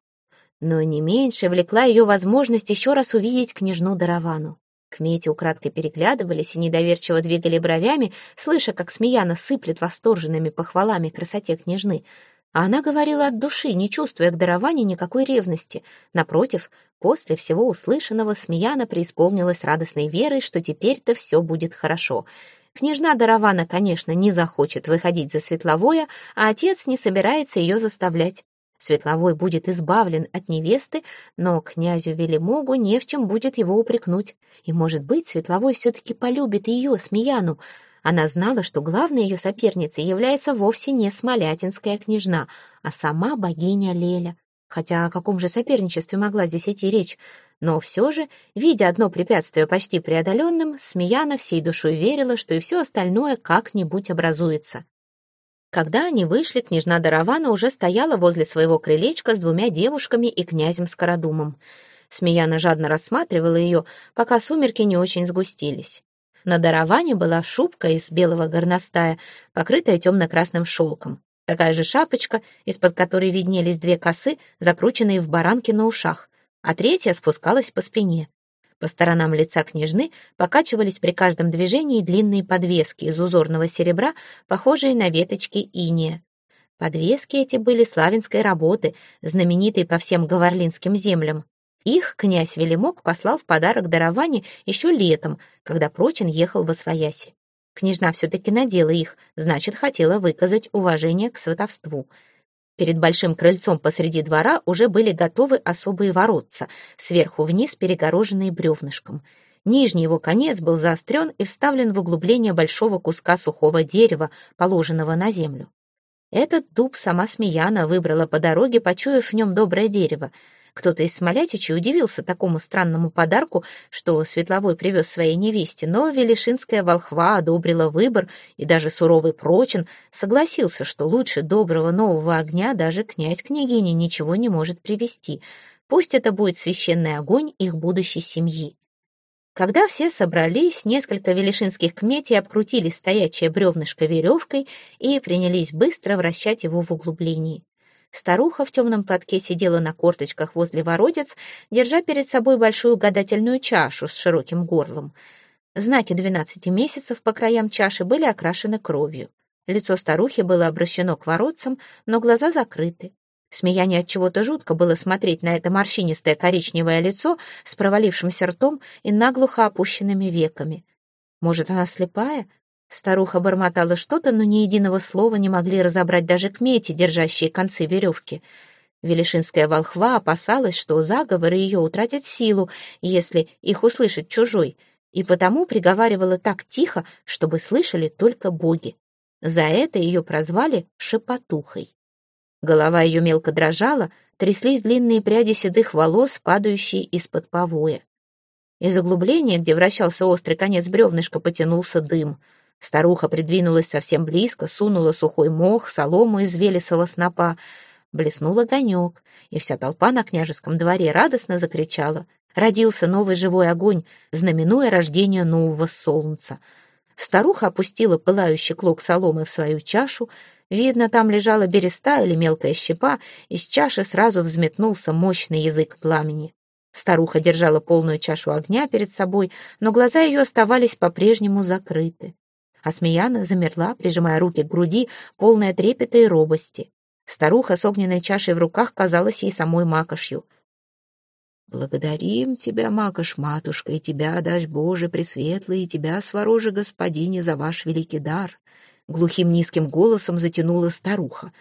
Но не меньше влекла ее возможность еще раз увидеть княжну Даравану. К Мете украдкой переглядывались и недоверчиво двигали бровями, слыша, как Смеяна сыплет восторженными похвалами красоте княжны. А она говорила от души, не чувствуя к Дараване никакой ревности. Напротив, после всего услышанного Смеяна преисполнилась радостной верой, что теперь-то все будет хорошо — Княжна Даравана, конечно, не захочет выходить за Светловое, а отец не собирается ее заставлять. Светловой будет избавлен от невесты, но князю Велимогу не в чем будет его упрекнуть. И, может быть, Светловой все-таки полюбит ее, Смеяну. Она знала, что главной ее соперницей является вовсе не Смолятинская княжна, а сама богиня Леля. Хотя о каком же соперничестве могла здесь идти речь? Но все же, видя одно препятствие почти преодоленным, Смеяна всей душой верила, что и все остальное как-нибудь образуется. Когда они вышли, княжна Даравана уже стояла возле своего крылечка с двумя девушками и князем Скородумом. Смеяна жадно рассматривала ее, пока сумерки не очень сгустились. На Дараване была шубка из белого горностая, покрытая темно-красным шелком. Такая же шапочка, из-под которой виднелись две косы, закрученные в баранки на ушах а третья спускалась по спине. По сторонам лица княжны покачивались при каждом движении длинные подвески из узорного серебра, похожие на веточки иния. Подвески эти были славянской работы, знаменитой по всем говорлинским землям. Их князь Велимок послал в подарок дарование еще летом, когда Прочин ехал во свояси. Княжна все-таки надела их, значит, хотела выказать уважение к сватовству — Перед большим крыльцом посреди двора уже были готовы особые воротца, сверху вниз перегороженные бревнышком. Нижний его конец был заострен и вставлен в углубление большого куска сухого дерева, положенного на землю. Этот дуб сама Смеяна выбрала по дороге, почуяв в нем доброе дерево — кто-то из смолятичей удивился такому странному подарку, что Светловой привез своей невесте, но Велишинская волхва одобрила выбор, и даже суровый Прочин согласился, что лучше доброго нового огня даже князь княгини ничего не может привести. Пусть это будет священный огонь их будущей семьи. Когда все собрались, несколько велишинских кметей обкрутили стоячее бревнышко веревкой и принялись быстро вращать его в углублении. Старуха в темном платке сидела на корточках возле воротец, держа перед собой большую гадательную чашу с широким горлом. Знаки двенадцати месяцев по краям чаши были окрашены кровью. Лицо старухи было обращено к воротцам, но глаза закрыты. Смеяние от чего-то жутко было смотреть на это морщинистое коричневое лицо с провалившимся ртом и наглухо опущенными веками. Может, она слепая? Старуха бормотала что-то, но ни единого слова не могли разобрать даже кмети, держащие концы веревки. Велишинская волхва опасалась, что заговоры ее утратят силу, если их услышит чужой, и потому приговаривала так тихо, чтобы слышали только боги. За это ее прозвали шепотухой. Голова ее мелко дрожала, тряслись длинные пряди седых волос, падающие из-под повоя. Из углубления, где вращался острый конец бревнышка, потянулся дым — Старуха придвинулась совсем близко, сунула сухой мох, солому из велесового снопа. Блеснул огонек, и вся толпа на княжеском дворе радостно закричала. Родился новый живой огонь, знаменуя рождение нового солнца. Старуха опустила пылающий клок соломы в свою чашу. Видно, там лежала береста или мелкая щепа, из чаши сразу взметнулся мощный язык пламени. Старуха держала полную чашу огня перед собой, но глаза ее оставались по-прежнему закрыты. А Смеяна замерла, прижимая руки к груди, полная трепета и робости. Старуха с огненной чашей в руках казалась ей самой макошью. «Благодарим тебя, макош, матушка, и тебя, дашь Боже, Пресветлый, и тебя, свороже господине, за ваш великий дар!» Глухим низким голосом затянула старуха.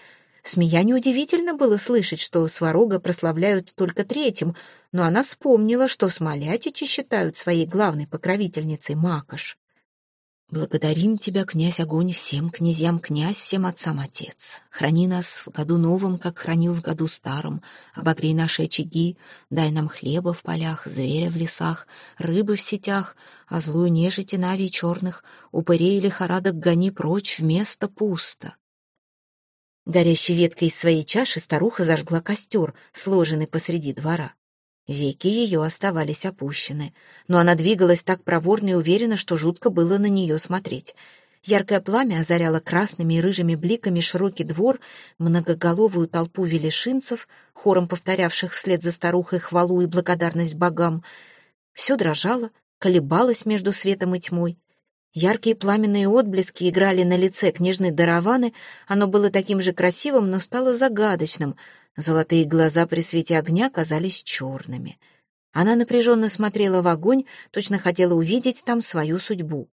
Смеяне удивительно было слышать, что сварога прославляют только третьим, но она вспомнила, что смолятичи считают своей главной покровительницей Макош. Благодарим тебя, князь огонь, всем князьям князь, всем отцам отец. Храни нас в году новом, как хранил в году старом. Обогрей наши очаги, дай нам хлеба в полях, зверя в лесах, рыбы в сетях, а злую нежити навий черных, упырей лихорадок гони прочь, вместо пусто. Горящей веткой из своей чаши старуха зажгла костер, сложенный посреди двора. Веки ее оставались опущены, но она двигалась так проворно и уверенно, что жутко было на нее смотреть. Яркое пламя озаряло красными и рыжими бликами широкий двор, многоголовую толпу велишинцев, хором повторявших вслед за старухой хвалу и благодарность богам. Все дрожало, колебалось между светом и тьмой. Яркие пламенные отблески играли на лице княжны Дараваны, оно было таким же красивым, но стало загадочным — Золотые глаза при свете огня казались черными. Она напряженно смотрела в огонь, точно хотела увидеть там свою судьбу.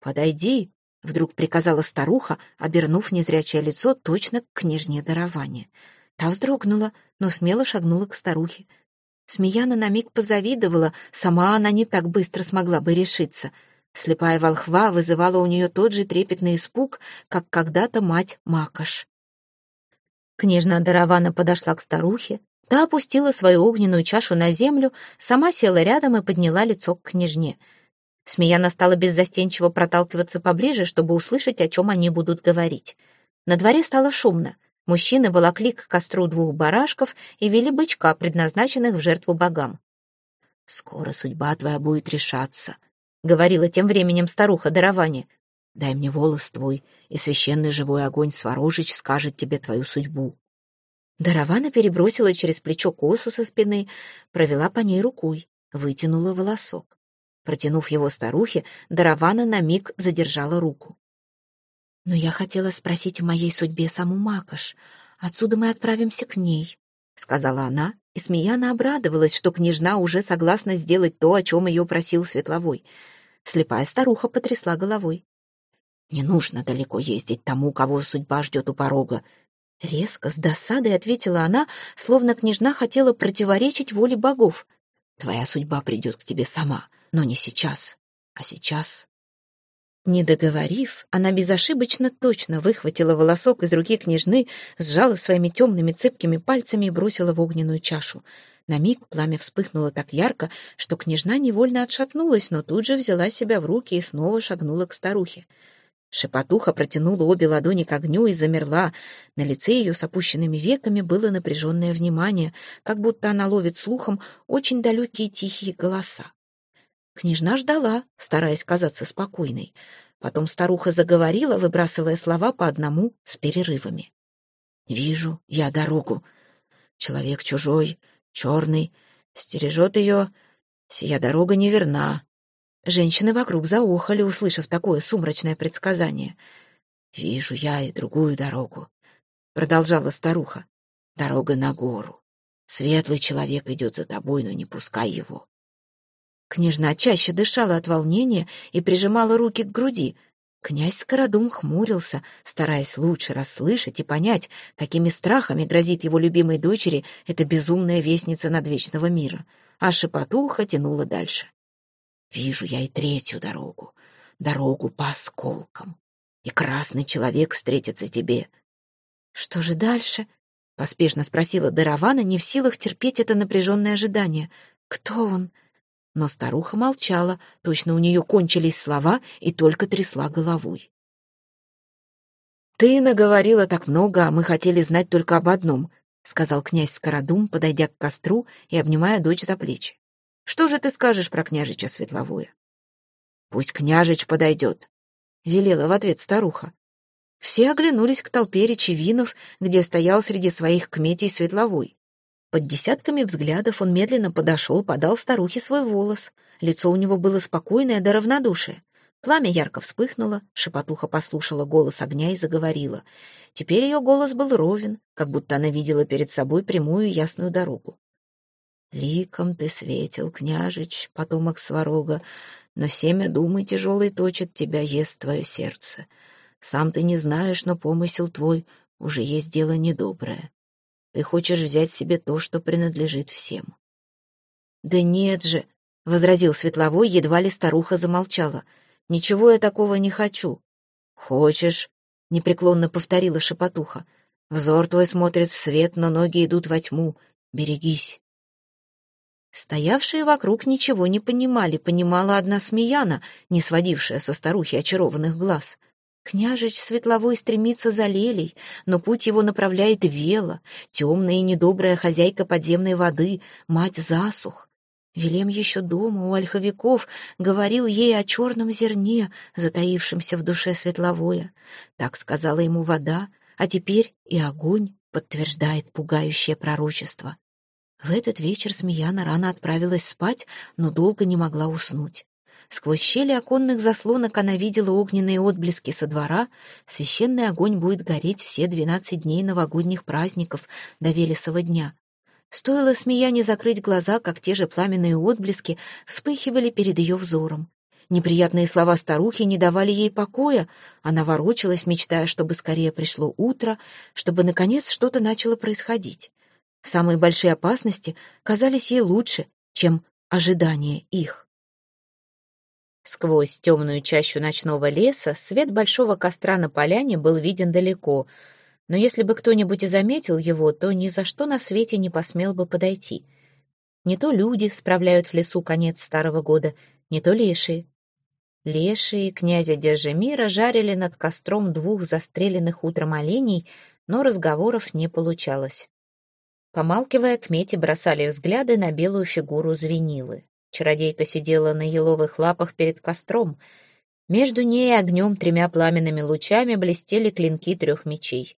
«Подойди», — вдруг приказала старуха, обернув незрячее лицо точно к княжне дарования. Та вздрогнула, но смело шагнула к старухе. Смеяна на миг позавидовала, сама она не так быстро смогла бы решиться. Слепая волхва вызывала у нее тот же трепетный испуг, как когда-то мать Макаш. Княжна Даравана подошла к старухе, Та опустила свою огненную чашу на землю, сама села рядом и подняла лицо к княжне. Смеяна стала беззастенчиво проталкиваться поближе, чтобы услышать, о чем они будут говорить. На дворе стало шумно. Мужчины волокли к костру двух барашков и вели бычка, предназначенных в жертву богам. «Скоро судьба твоя будет решаться», — говорила тем временем старуха Даровани. «Дай мне волос твой, и священный живой огонь Сварожич скажет тебе твою судьбу». Дарована перебросила через плечо косу со спины, провела по ней рукой, вытянула волосок. Протянув его старухе, Дарована на миг задержала руку. «Но я хотела спросить о моей судьбе саму Макаш. Отсюда мы отправимся к ней», — сказала она, и Смеяна обрадовалась, что княжна уже согласна сделать то, о чем ее просил Светловой. Слепая старуха потрясла головой. «Не нужно далеко ездить тому, кого судьба ждет у порога», Резко, с досадой ответила она, словно княжна хотела противоречить воле богов. «Твоя судьба придет к тебе сама, но не сейчас, а сейчас не договорив, она безошибочно точно выхватила волосок из руки княжны, сжала своими темными цепкими пальцами и бросила в огненную чашу. На миг пламя вспыхнуло так ярко, что княжна невольно отшатнулась, но тут же взяла себя в руки и снова шагнула к старухе. Шепотуха протянула обе ладони к огню и замерла. На лице ее с опущенными веками было напряженное внимание, как будто она ловит слухом очень далекие тихие голоса. Княжна ждала, стараясь казаться спокойной. Потом старуха заговорила, выбрасывая слова по одному с перерывами. «Вижу я дорогу. Человек чужой, черный, стережет ее. Сия дорога неверна». Женщины вокруг заохали, услышав такое сумрачное предсказание. «Вижу я и другую дорогу», — продолжала старуха. «Дорога на гору. Светлый человек идет за тобой, но не пускай его. Княжна чаще дышала от волнения и прижимала руки к груди. Князь Скородум хмурился, стараясь лучше расслышать и понять, какими страхами грозит его любимой дочери эта безумная вестница надвечного мира. А шепотуха тянула дальше. «Вижу я и третью дорогу, дорогу по осколкам, и красный человек встретится тебе». «Что же дальше?» — поспешно спросила Даравана, не в силах терпеть это напряженное ожидание. «Кто он?» Но старуха молчала, точно у нее кончились слова и только трясла головой. «Ты наговорила так много, а мы хотели знать только об одном», сказал князь Скородум, подойдя к костру и обнимая дочь за плечи. «Что же ты скажешь про княжича Светловое?» «Пусть княжич подойдет», — велела в ответ старуха. Все оглянулись к толпе речевинов, где стоял среди своих кметей Светловой. Под десятками взглядов он медленно подошел, подал старухе свой волос. Лицо у него было спокойное до равнодушия. Пламя ярко вспыхнуло, шепотуха послушала голос огня и заговорила. Теперь ее голос был ровен, как будто она видела перед собой прямую ясную дорогу. «Ликом ты светил, княжич, потомок сварога, но семя думы тяжелый точит, тебя ест твое сердце. Сам ты не знаешь, но помысел твой уже есть дело недоброе. Ты хочешь взять себе то, что принадлежит всем. Да нет же, — возразил Светловой, едва ли старуха замолчала. «Ничего я такого не хочу». «Хочешь?» — непреклонно повторила шепотуха. «Взор твой смотрит в свет, но ноги идут во тьму. Берегись». Стоявшие вокруг ничего не понимали, понимала одна смеяна, не сводившая со старухи очарованных глаз. Княжич Светловой стремится за Лелей, но путь его направляет Вела, темная и недобрая хозяйка подземной воды, мать засух. Велем еще дома у ольховиков говорил ей о черном зерне, затаившемся в душе Светловое. Так сказала ему вода, а теперь и огонь подтверждает пугающее пророчество. В этот вечер Смеяна рано отправилась спать, но долго не могла уснуть. Сквозь щели оконных заслонок она видела огненные отблески со двора. Священный огонь будет гореть все двенадцать дней новогодних праздников до Велесова дня. Стоило смеяне закрыть глаза, как те же пламенные отблески вспыхивали перед ее взором. Неприятные слова старухи не давали ей покоя. Она ворочалась, мечтая, чтобы скорее пришло утро, чтобы, наконец, что-то начало происходить. Самые большие опасности казались ей лучше, чем ожидание их. Сквозь темную чащу ночного леса свет большого костра на поляне был виден далеко. Но если бы кто-нибудь и заметил его, то ни за что на свете не посмел бы подойти. Не то люди справляют в лесу конец старого года, не то лешие. Лешие князя Держимира жарили над костром двух застреленных утром оленей, но разговоров не получалось. Помалкивая, кмети бросали взгляды на белую фигуру звенилы. Чародейка сидела на еловых лапах перед костром. Между ней и огнем тремя пламенными лучами блестели клинки трех мечей.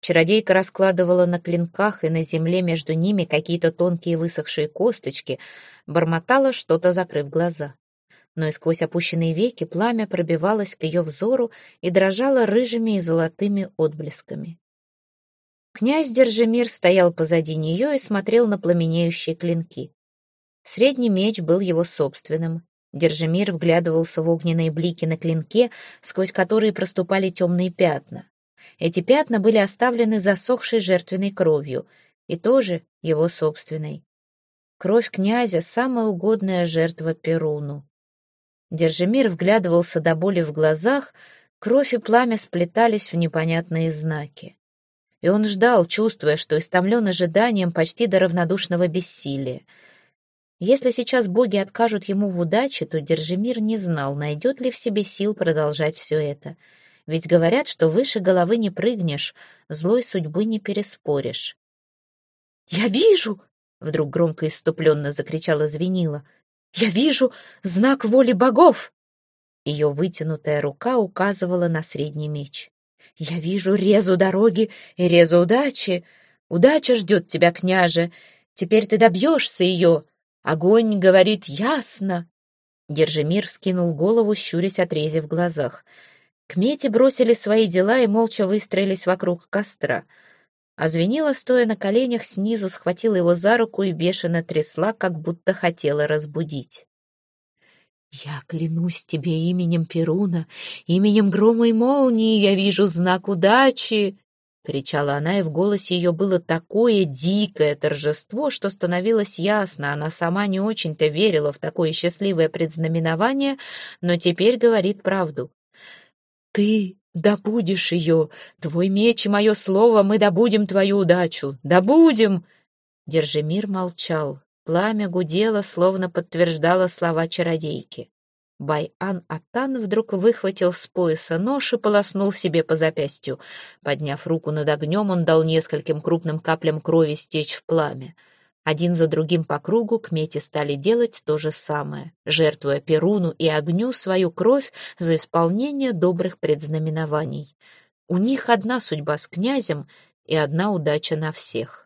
Чародейка раскладывала на клинках и на земле между ними какие-то тонкие высохшие косточки, бормотала что-то, закрыв глаза. Но и сквозь опущенные веки пламя пробивалось к ее взору и дрожало рыжими и золотыми отблесками. Князь Держимир стоял позади нее и смотрел на пламенеющие клинки. Средний меч был его собственным. Держимир вглядывался в огненные блики на клинке, сквозь которые проступали темные пятна. Эти пятна были оставлены засохшей жертвенной кровью, и тоже его собственной. Кровь князя — самая угодная жертва Перуну. Держимир вглядывался до боли в глазах, кровь и пламя сплетались в непонятные знаки. И он ждал, чувствуя, что истомлен ожиданием почти до равнодушного бессилия — если сейчас боги откажут ему в удаче, то Держимир не знал, найдет ли в себе сил продолжать все это. Ведь говорят, что выше головы не прыгнешь, злой судьбы не переспоришь. «Я вижу!» — вдруг громко и иступленно закричала Звенила. «Я вижу знак воли богов!» Ее вытянутая рука указывала на средний меч. «Я вижу резу дороги и резу удачи. Удача ждет тебя, княже. Теперь ты добьешься ее. Огонь говорит ясно. Держимир вскинул голову, щурясь от рези в глазах. Кмети бросили свои дела и молча выстроились вокруг костра. А звенила, стоя на коленях, снизу схватила его за руку и бешено трясла, как будто хотела разбудить. «Я клянусь тебе именем Перуна, именем грома и молнии, я вижу знак удачи!» кричала она, и в голосе ее было такое дикое торжество, что становилось ясно, она сама не очень-то верила в такое счастливое предзнаменование, но теперь говорит правду. «Ты добудешь ее! Твой меч и мое слово, мы добудем твою удачу! Добудем!» Держимир молчал. Пламя гудело, словно подтверждало слова чародейки. Байан-Атан вдруг выхватил с пояса нож и полоснул себе по запястью. Подняв руку над огнем, он дал нескольким крупным каплям крови стечь в пламя. Один за другим по кругу кмети стали делать то же самое, жертвуя Перуну и огню свою кровь за исполнение добрых предзнаменований. У них одна судьба с князем и одна удача на всех.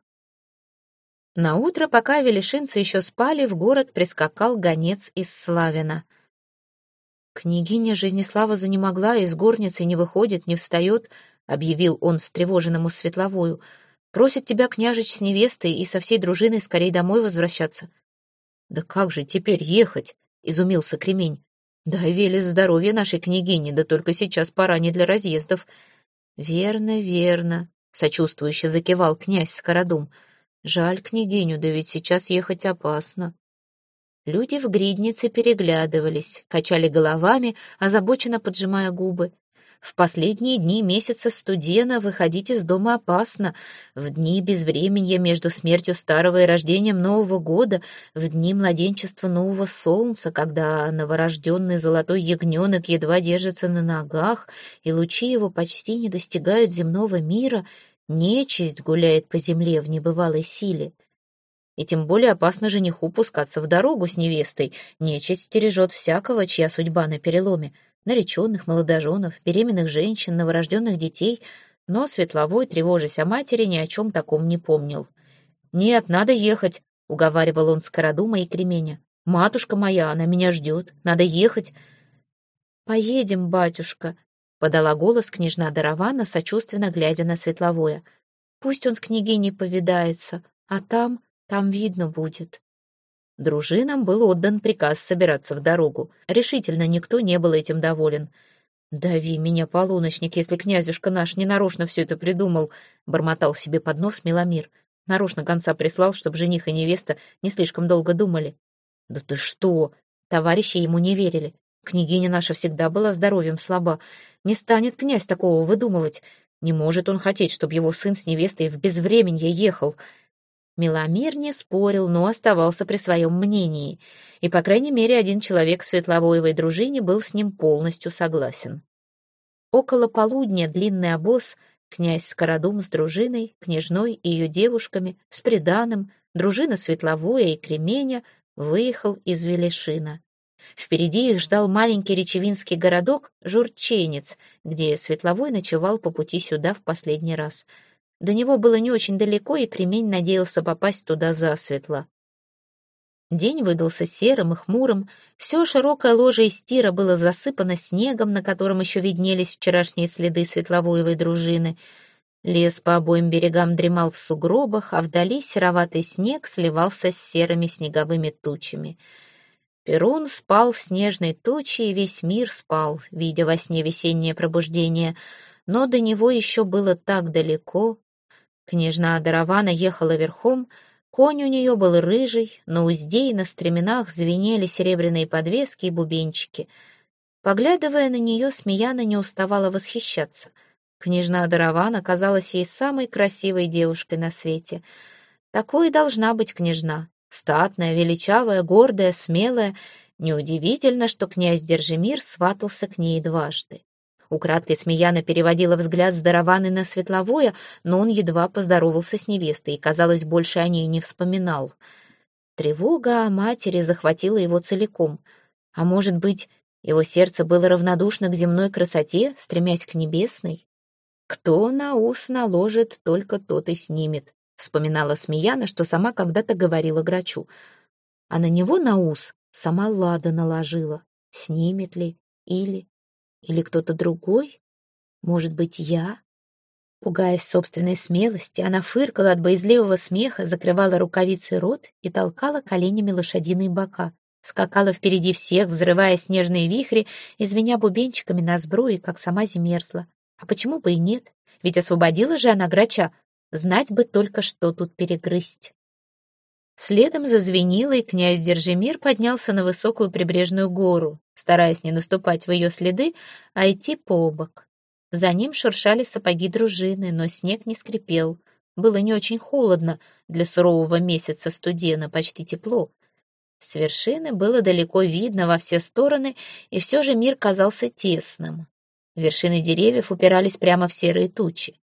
На утро, пока велишинцы еще спали, в город прискакал гонец из Славина — «Княгиня Жизнеслава занемогла, из горницы не выходит, не встает», — объявил он встревоженному Светловою. «Просит тебя, княжич, с невестой и со всей дружиной скорее домой возвращаться». «Да как же теперь ехать?» — изумился Кремень. «Дай Велес здоровья нашей княгине, да только сейчас пора не для разъездов». «Верно, верно», — сочувствующе закивал князь Скородум. «Жаль княгиню, да ведь сейчас ехать опасно». Люди в гриднице переглядывались, качали головами, озабоченно поджимая губы. В последние дни месяца студена выходить из дома опасно. В дни безвременья между смертью старого и рождением Нового года, в дни младенчества нового солнца, когда новорожденный золотой ягненок едва держится на ногах, и лучи его почти не достигают земного мира, нечисть гуляет по земле в небывалой силе. И тем более опасно жениху пускаться в дорогу с невестой. Нечисть стережет всякого, чья судьба на переломе. Нареченных, молодоженов, беременных женщин, новорожденных детей. Но Светловой, тревожась о матери, ни о чем таком не помнил. «Нет, надо ехать», — уговаривал он Скородума и Кременя. «Матушка моя, она меня ждет. Надо ехать». «Поедем, батюшка», — подала голос княжна Дарована, сочувственно глядя на Светловое. «Пусть он с княгиней повидается, а там...» Там видно будет. Дружинам был отдан приказ собираться в дорогу. Решительно никто не был этим доволен. «Дави меня, полуночник, если князюшка наш ненарочно все это придумал», — бормотал себе под нос Миломир. Нарочно конца прислал, чтобы жених и невеста не слишком долго думали. «Да ты что!» Товарищи ему не верили. Княгиня наша всегда была здоровьем слаба. Не станет князь такого выдумывать. Не может он хотеть, чтобы его сын с невестой в безвременье ехал. Миломир не спорил, но оставался при своем мнении, и, по крайней мере, один человек в Светловоевой дружине был с ним полностью согласен. Около полудня длинный обоз, князь Скородум с дружиной, княжной и ее девушками, с приданым, дружина Светловоя и Кременя выехал из Велешина. Впереди их ждал маленький речевинский городок Журченец, где Светловой ночевал по пути сюда в последний раз. До него было не очень далеко, и Кремень надеялся попасть туда засветло. День выдался серым и хмурым, все широкое ложе из тира было засыпано снегом, на котором еще виднелись вчерашние следы Светловоевой дружины. Лес по обоим берегам дремал в сугробах, а вдали сероватый снег сливался с серыми снеговыми тучами — Перун спал в снежной туче, и весь мир спал, видя во сне весеннее пробуждение, но до него еще было так далеко. Княжна Даравана ехала верхом, конь у нее был рыжий, на узде и на стременах звенели серебряные подвески и бубенчики. Поглядывая на нее, Смеяна не уставала восхищаться. Княжна Даравана казалась ей самой красивой девушкой на свете. Такой должна быть княжна, Статная, величавая, гордая, смелая. Неудивительно, что князь Держимир сватался к ней дважды. Украдкой Смеяна переводила взгляд с Дарованы на Светловое, но он едва поздоровался с невестой и, казалось, больше о ней не вспоминал. Тревога о матери захватила его целиком. А может быть, его сердце было равнодушно к земной красоте, стремясь к небесной? Кто на ус наложит, только тот и снимет. Вспоминала Смеяна, что сама когда-то говорила Грачу. А на него на ус сама Лада наложила. Снимет ли? Или... Или кто-то другой? Может быть, я? Пугаясь собственной смелости, она фыркала от боязливого смеха, закрывала рукавицей рот и толкала коленями лошадиные бока. Скакала впереди всех, взрывая снежные вихри, извиня бубенчиками на сбруе, как сама зимерзла. А почему бы и нет? Ведь освободила же она грача Знать бы только, что тут перегрызть. Следом зазвенило, и князь Держимир поднялся на высокую прибрежную гору, стараясь не наступать в ее следы, а идти по бок. За ним шуршали сапоги дружины, но снег не скрипел. Было не очень холодно, для сурового месяца студена почти тепло. С вершины было далеко видно во все стороны, и все же мир казался тесным. Вершины деревьев упирались прямо в серые тучи.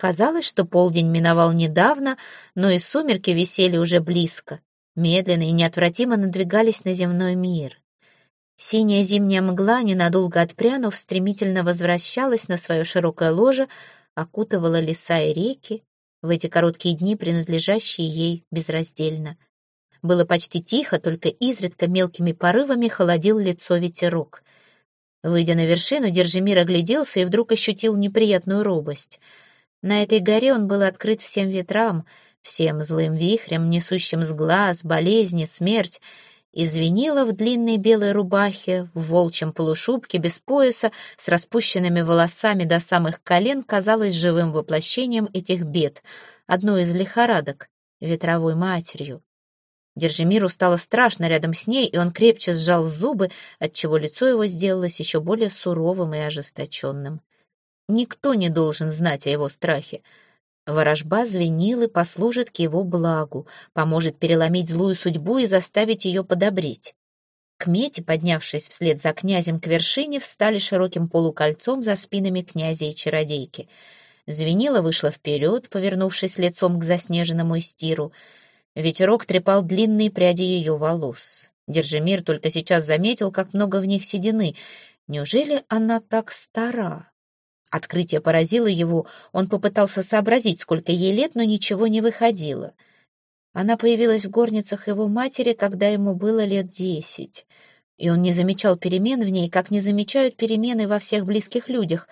Казалось, что полдень миновал недавно, но и сумерки висели уже близко, медленно и неотвратимо надвигались на земной мир. Синяя зимняя мгла, ненадолго отпрянув, стремительно возвращалась на свое широкое ложе, окутывала леса и реки, в эти короткие дни принадлежащие ей безраздельно. Было почти тихо, только изредка мелкими порывами холодил лицо ветерок. Выйдя на вершину, Держимир огляделся и вдруг ощутил неприятную робость — на этой горе он был открыт всем ветрам, всем злым вихрем, несущим с глаз, болезни, смерть, и звенила в длинной белой рубахе, в волчьем полушубке, без пояса, с распущенными волосами до самых колен, казалось живым воплощением этих бед, одной из лихорадок, ветровой матерью. Держимиру стало страшно рядом с ней, и он крепче сжал зубы, отчего лицо его сделалось еще более суровым и ожесточенным. Никто не должен знать о его страхе. Ворожба звенил и послужит к его благу, поможет переломить злую судьбу и заставить ее подобреть. Кмети, поднявшись вслед за князем к вершине, встали широким полукольцом за спинами князя и чародейки. Звенила вышла вперед, повернувшись лицом к заснеженному истиру. Ветерок трепал длинные пряди ее волос. Держимир только сейчас заметил, как много в них седины. Неужели она так стара? Открытие поразило его, он попытался сообразить, сколько ей лет, но ничего не выходило. Она появилась в горницах его матери, когда ему было лет десять, и он не замечал перемен в ней, как не замечают перемены во всех близких людях.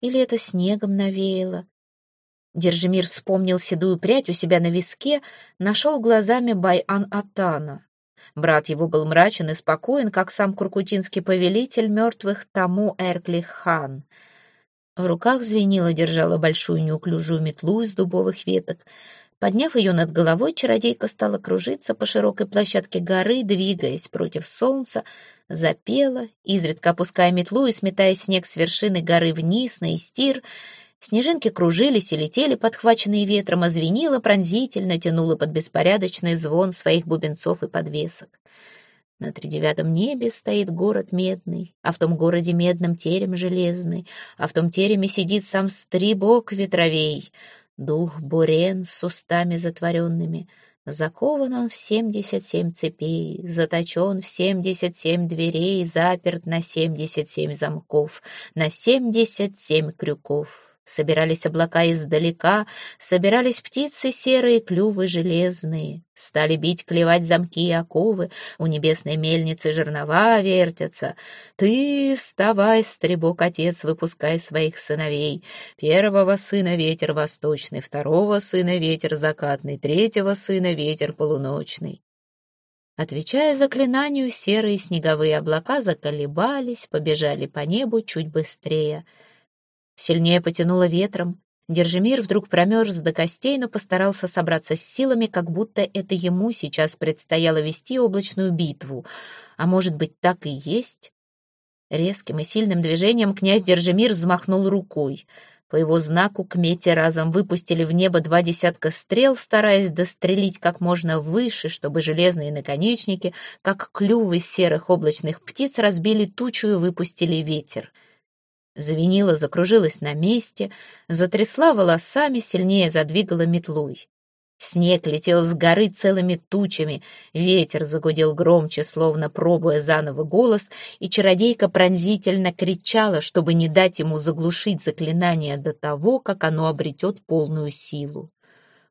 Или это снегом навеяло? Держимир вспомнил седую прядь у себя на виске, нашел глазами Байан-Атана. Брат его был мрачен и спокоен, как сам куркутинский повелитель мертвых Таму Эркли-хан — в руках звенила, держала большую неуклюжую метлу из дубовых веток. Подняв ее над головой, чародейка стала кружиться по широкой площадке горы, двигаясь против солнца, запела, изредка опуская метлу и сметая снег с вершины горы вниз на истир. Снежинки кружились и летели, подхваченные ветром, а звенило пронзительно, тянуло под беспорядочный звон своих бубенцов и подвесок. На тридевятом небе стоит город медный, а в том городе медном терем железный, а в том тереме сидит сам стрибок ветровей, дух бурен с устами затворенными. Закован он в семьдесят семь цепей, заточен в семьдесят семь дверей, заперт на семьдесят семь замков, на семьдесят семь крюков. Собирались облака издалека, собирались птицы серые, клювы железные. Стали бить, клевать замки и оковы, у небесной мельницы жернова вертятся. Ты вставай, стребок, отец, выпускай своих сыновей. Первого сына ветер восточный, второго сына ветер закатный, третьего сына ветер полуночный. Отвечая заклинанию, серые снеговые облака заколебались, побежали по небу чуть быстрее — Сильнее потянуло ветром. Держимир вдруг промерз до костей, но постарался собраться с силами, как будто это ему сейчас предстояло вести облачную битву. А может быть, так и есть? Резким и сильным движением князь Держимир взмахнул рукой. По его знаку к мете разом выпустили в небо два десятка стрел, стараясь дострелить как можно выше, чтобы железные наконечники, как клювы серых облачных птиц, разбили тучу и выпустили ветер. Звенила, закружилась на месте, затрясла волосами, сильнее задвигала метлой. Снег летел с горы целыми тучами, ветер загудел громче, словно пробуя заново голос, и чародейка пронзительно кричала, чтобы не дать ему заглушить заклинание до того, как оно обретет полную силу.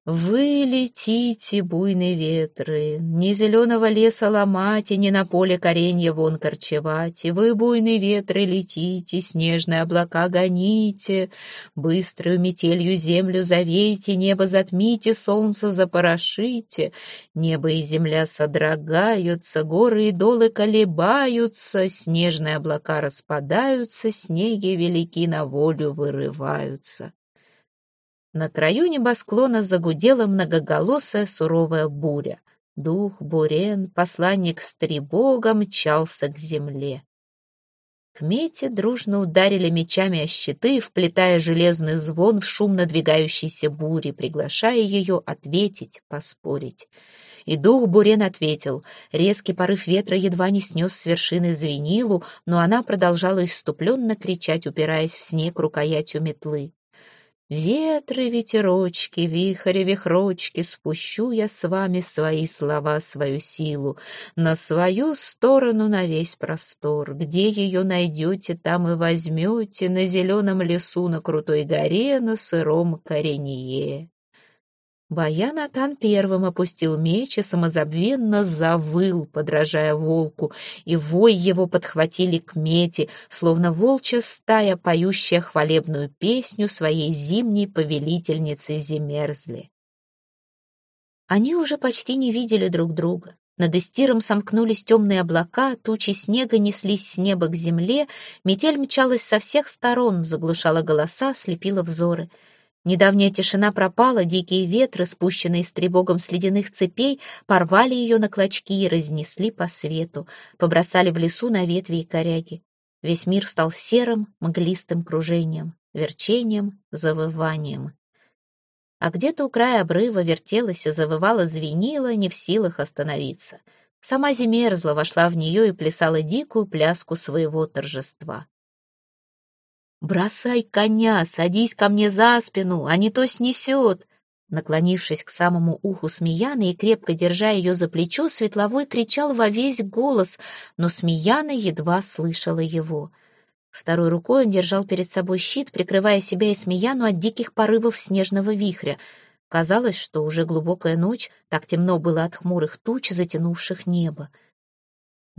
Вы летите, буйные ветры, ни зеленого леса ломать и ни на поле коренья вон корчевать. Вы, буйные ветры, летите, снежные облака гоните, быструю метелью землю завейте, небо затмите, солнце запорошите. Небо и земля содрогаются, горы и долы колебаются, снежные облака распадаются, снеги велики на волю вырываются. На краю небосклона загудела многоголосая суровая буря. Дух Бурен, посланник Стребога, мчался к земле. К мете дружно ударили мечами о щиты, вплетая железный звон в шум надвигающейся бури, приглашая ее ответить, поспорить. И дух Бурен ответил. Резкий порыв ветра едва не снес с вершины звенилу, но она продолжала иступленно кричать, упираясь в снег рукоятью метлы. Ветры, ветерочки, вихри, вихрочки, спущу я с вами свои слова, свою силу, на свою сторону, на весь простор. Где ее найдете, там и возьмете, на зеленом лесу, на крутой горе, на сыром коренье. Баянатан первым опустил меч и самозабвенно завыл, подражая волку, и вой его подхватили к мете, словно волчья стая, поющая хвалебную песню своей зимней повелительницы Зимерзли. Они уже почти не видели друг друга. Над эстиром сомкнулись темные облака, тучи снега неслись с неба к земле, метель мчалась со всех сторон, заглушала голоса, слепила взоры — Недавняя тишина пропала, дикие ветры, спущенные с требогом с ледяных цепей, порвали ее на клочки и разнесли по свету, побросали в лесу на ветви и коряги. Весь мир стал серым, мглистым кружением, верчением, завыванием. А где-то у края обрыва вертелась и завывала звенила, не в силах остановиться. Сама Зимерзла вошла в нее и плясала дикую пляску своего торжества. «Бросай коня, садись ко мне за спину, а не то снесет!» Наклонившись к самому уху Смеяны и крепко держа ее за плечо, Светловой кричал во весь голос, но Смеяна едва слышала его. Второй рукой он держал перед собой щит, прикрывая себя и Смеяну от диких порывов снежного вихря. Казалось, что уже глубокая ночь, так темно было от хмурых туч, затянувших небо.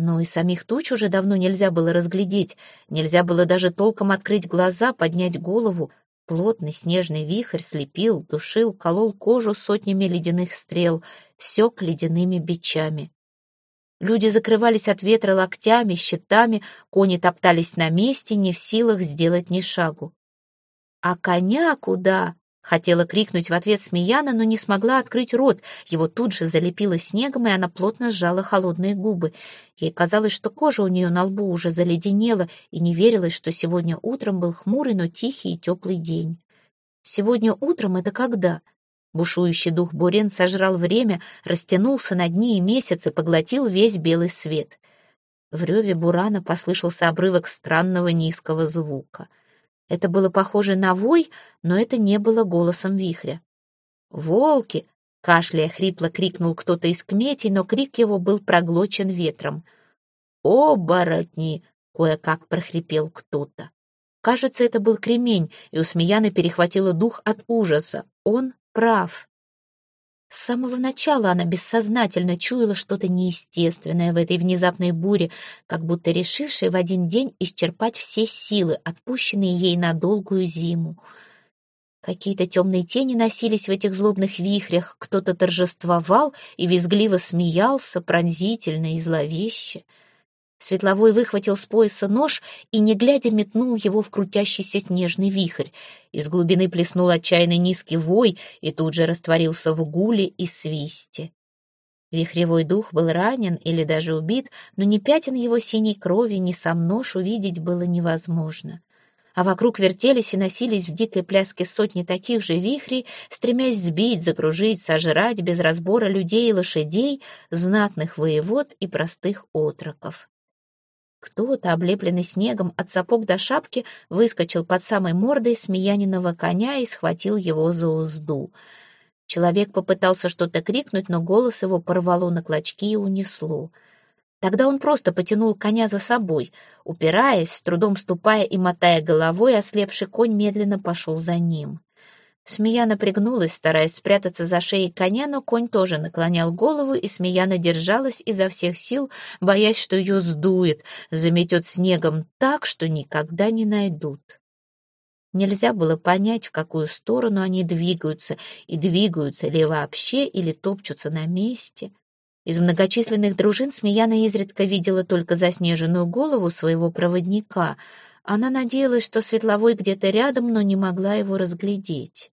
Но и самих туч уже давно нельзя было разглядеть, нельзя было даже толком открыть глаза, поднять голову. Плотный снежный вихрь слепил, душил, колол кожу сотнями ледяных стрел, сек ледяными бичами. Люди закрывались от ветра локтями, щитами, кони топтались на месте, не в силах сделать ни шагу. «А коня куда?» Хотела крикнуть в ответ Смеяна, но не смогла открыть рот. Его тут же залепило снегом, и она плотно сжала холодные губы. Ей казалось, что кожа у нее на лбу уже заледенела, и не верилось, что сегодня утром был хмурый, но тихий и теплый день. Сегодня утром это когда? Бушующий дух Бурен сожрал время, растянулся на дни и месяцы, поглотил весь белый свет. В реве Бурана послышался обрывок странного низкого звука. Это было похоже на вой, но это не было голосом вихря. «Волки!» — кашляя хрипло крикнул кто-то из кметей, но крик его был проглочен ветром. «Оборотни!» — кое-как прохрипел кто-то. Кажется, это был кремень, и у Смеяны перехватило дух от ужаса. Он прав. С самого начала она бессознательно чуяла что-то неестественное в этой внезапной буре, как будто решившей в один день исчерпать все силы, отпущенные ей на долгую зиму. Какие-то темные тени носились в этих злобных вихрях, кто-то торжествовал и визгливо смеялся, пронзительно и зловеще — Светловой выхватил с пояса нож и, не глядя, метнул его в крутящийся снежный вихрь. Из глубины плеснул отчаянный низкий вой и тут же растворился в гуле и свисте. Вихревой дух был ранен или даже убит, но ни пятен его синей крови, ни сам нож увидеть было невозможно. А вокруг вертелись и носились в дикой пляске сотни таких же вихрей, стремясь сбить, закружить, сожрать без разбора людей и лошадей, знатных воевод и простых отроков. Кто-то, облепленный снегом от сапог до шапки, выскочил под самой мордой смеяниного коня и схватил его за узду. Человек попытался что-то крикнуть, но голос его порвало на клочки и унесло. Тогда он просто потянул коня за собой. Упираясь, с трудом ступая и мотая головой, ослепший конь медленно пошел за ним. Смеяна пригнулась, стараясь спрятаться за шеей коня, но конь тоже наклонял голову, и Смеяна держалась изо всех сил, боясь, что ее сдует, заметет снегом так, что никогда не найдут. Нельзя было понять, в какую сторону они двигаются, и двигаются ли вообще, или топчутся на месте. Из многочисленных дружин Смеяна изредка видела только заснеженную голову своего проводника — она надеялась, что Светловой где-то рядом, но не могла его разглядеть.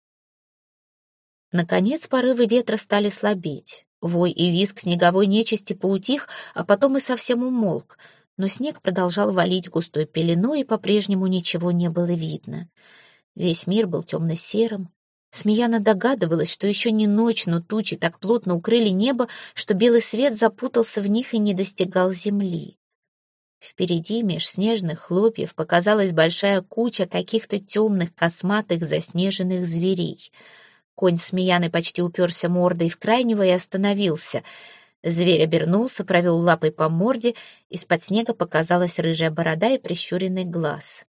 Наконец порывы ветра стали слабеть. Вой и визг снеговой нечисти поутих, а потом и совсем умолк. Но снег продолжал валить густой пеленой, и по-прежнему ничего не было видно. Весь мир был темно-серым. Смеяна догадывалась, что еще не ночь, но тучи так плотно укрыли небо, что белый свет запутался в них и не достигал земли. Впереди меж снежных хлопьев показалась большая куча каких-то темных, косматых, заснеженных зверей. Конь смеяный почти уперся мордой в крайнего и остановился. Зверь обернулся, провел лапой по морде, из-под снега показалась рыжая борода и прищуренный глаз.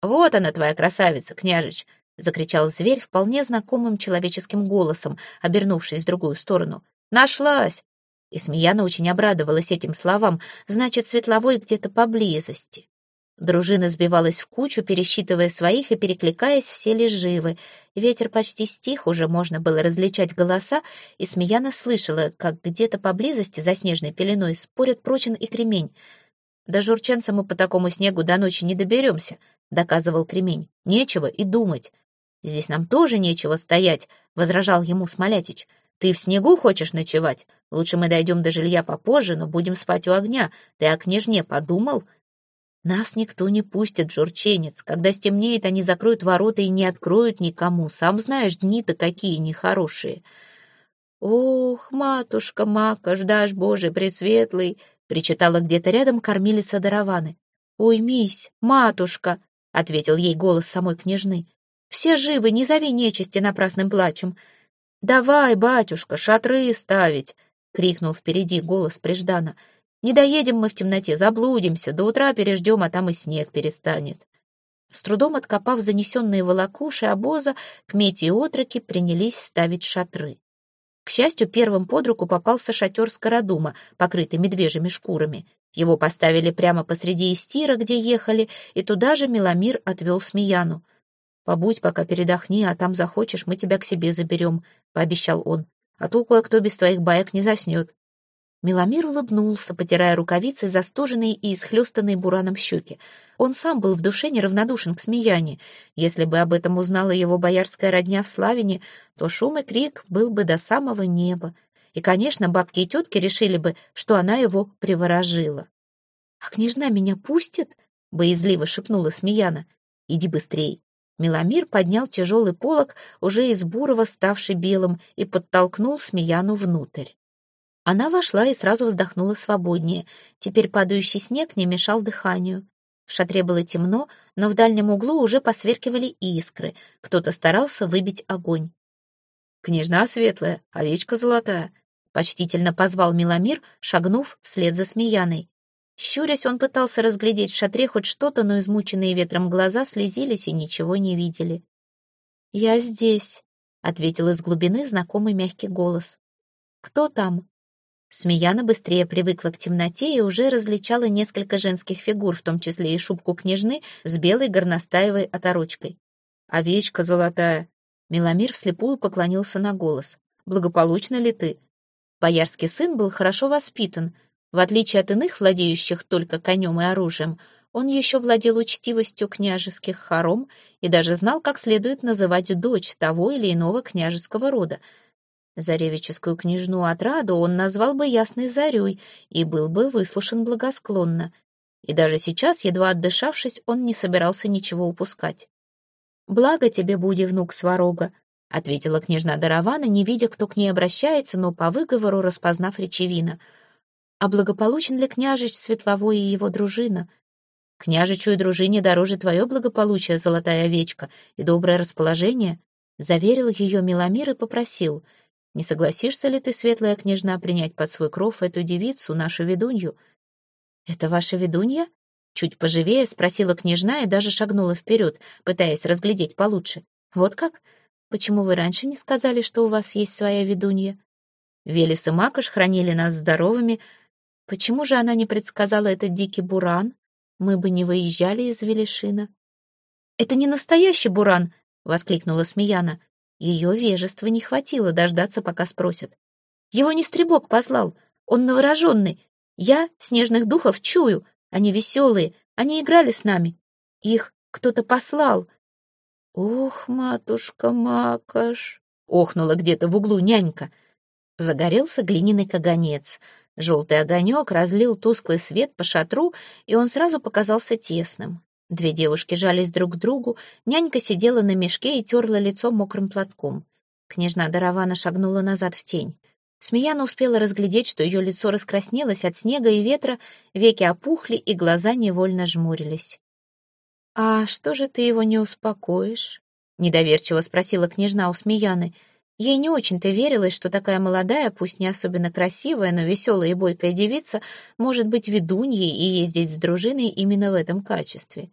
«Вот она, твоя красавица, княжич!» — закричал зверь вполне знакомым человеческим голосом, обернувшись в другую сторону. «Нашлась! И Смеяна очень обрадовалась этим словам, значит, Светловой где-то поблизости. Дружина сбивалась в кучу, пересчитывая своих и перекликаясь, все ли живы. Ветер почти стих, уже можно было различать голоса, и Смеяна слышала, как где-то поблизости за снежной пеленой спорят Прочин и Кремень. «До Журченца мы по такому снегу до ночи не доберемся», — доказывал Кремень. «Нечего и думать». «Здесь нам тоже нечего стоять», — возражал ему Смолятич. «Ты в снегу хочешь ночевать? Лучше мы дойдем до жилья попозже, но будем спать у огня. Ты о княжне подумал?» «Нас никто не пустит, журченец. Когда стемнеет, они закроют ворота и не откроют никому. Сам знаешь, дни-то какие нехорошие». «Ох, матушка Мака, ждашь, Боже, пресветлый!» — причитала где-то рядом кормилица Дараваны. «Ой, мись, матушка!» — ответил ей голос самой княжны. «Все живы, не зови нечисти напрасным плачем. «Давай, батюшка, шатры ставить!» — крикнул впереди голос Преждана. «Не доедем мы в темноте, заблудимся, до утра переждем, а там и снег перестанет». С трудом откопав занесенные волокуши обоза, кмети и отроки принялись ставить шатры. К счастью, первым под руку попался шатер Скородума, покрытый медвежьими шкурами. Его поставили прямо посреди истира, где ехали, и туда же Меломир отвел Смеяну. «Побудь, пока передохни, а там захочешь, мы тебя к себе заберем», — пообещал он. «А то кое-кто без твоих баек не заснет». Миломир улыбнулся, потирая рукавицы, застуженные и исхлестанные бураном щеки. Он сам был в душе неравнодушен к смеяне. Если бы об этом узнала его боярская родня в Славине, то шум и крик был бы до самого неба. И, конечно, бабки и тетки решили бы, что она его приворожила. «А княжна меня пустит?» — боязливо шепнула Смеяна. «Иди быстрей», Меломир поднял тяжелый полог, уже из бурого ставший белым, и подтолкнул Смеяну внутрь. Она вошла и сразу вздохнула свободнее. Теперь падающий снег не мешал дыханию. В шатре было темно, но в дальнем углу уже посверкивали искры. Кто-то старался выбить огонь. «Княжна светлая, овечка золотая», — почтительно позвал Миломир, шагнув вслед за Смеяной. Щурясь, он пытался разглядеть в шатре хоть что-то, но измученные ветром глаза слезились и ничего не видели. «Я здесь», — ответил из глубины знакомый мягкий голос. «Кто там?» Смеяна быстрее привыкла к темноте и уже различала несколько женских фигур, в том числе и шубку княжны с белой горностаевой оторочкой. «Овечка золотая!» Миломир вслепую поклонился на голос. «Благополучно ли ты?» Боярский сын был хорошо воспитан. В отличие от иных, владеющих только конем и оружием, он еще владел учтивостью княжеских хором и даже знал, как следует называть дочь того или иного княжеского рода — Заревическую княжну отраду он назвал бы ясной зарей и был бы выслушан благосклонно. И даже сейчас, едва отдышавшись, он не собирался ничего упускать. «Благо тебе, буди, внук Сварога», — ответила княжна Даравана, не видя, кто к ней обращается, но по выговору распознав речевина. «А благополучен ли княжич Светловой и его дружина?» «Княжичу и дружине дороже твое благополучие, золотая овечка, и доброе расположение», — заверил ее Миломир и попросил — не согласишься ли ты, светлая княжна, принять под свой кров эту девицу, нашу ведунью?» «Это ваша ведунья?» Чуть поживее спросила княжна и даже шагнула вперед, пытаясь разглядеть получше. «Вот как? Почему вы раньше не сказали, что у вас есть своя ведунья?» Велес и Макаш хранили нас здоровыми. Почему же она не предсказала этот дикий буран? Мы бы не выезжали из Велишина. «Это не настоящий буран!» — воскликнула Смеяна. Ее вежества не хватило дождаться, пока спросят. Его не стребок послал, он новороженный. Я снежных духов чую, они веселые, они играли с нами. Их кто-то послал. Ох, матушка Макаш, охнула где-то в углу нянька. Загорелся глиняный каганец. Желтый огонек разлил тусклый свет по шатру, и он сразу показался тесным. Две девушки жались друг к другу, нянька сидела на мешке и терла лицо мокрым платком. Княжна Даравана шагнула назад в тень. Смеяна успела разглядеть, что ее лицо раскраснелось от снега и ветра, веки опухли и глаза невольно жмурились. «А что же ты его не успокоишь?» — недоверчиво спросила княжна у Смеяны. Ей не очень-то верилось, что такая молодая, пусть не особенно красивая, но веселая и бойкая девица может быть ведуньей и ездить с дружиной именно в этом качестве.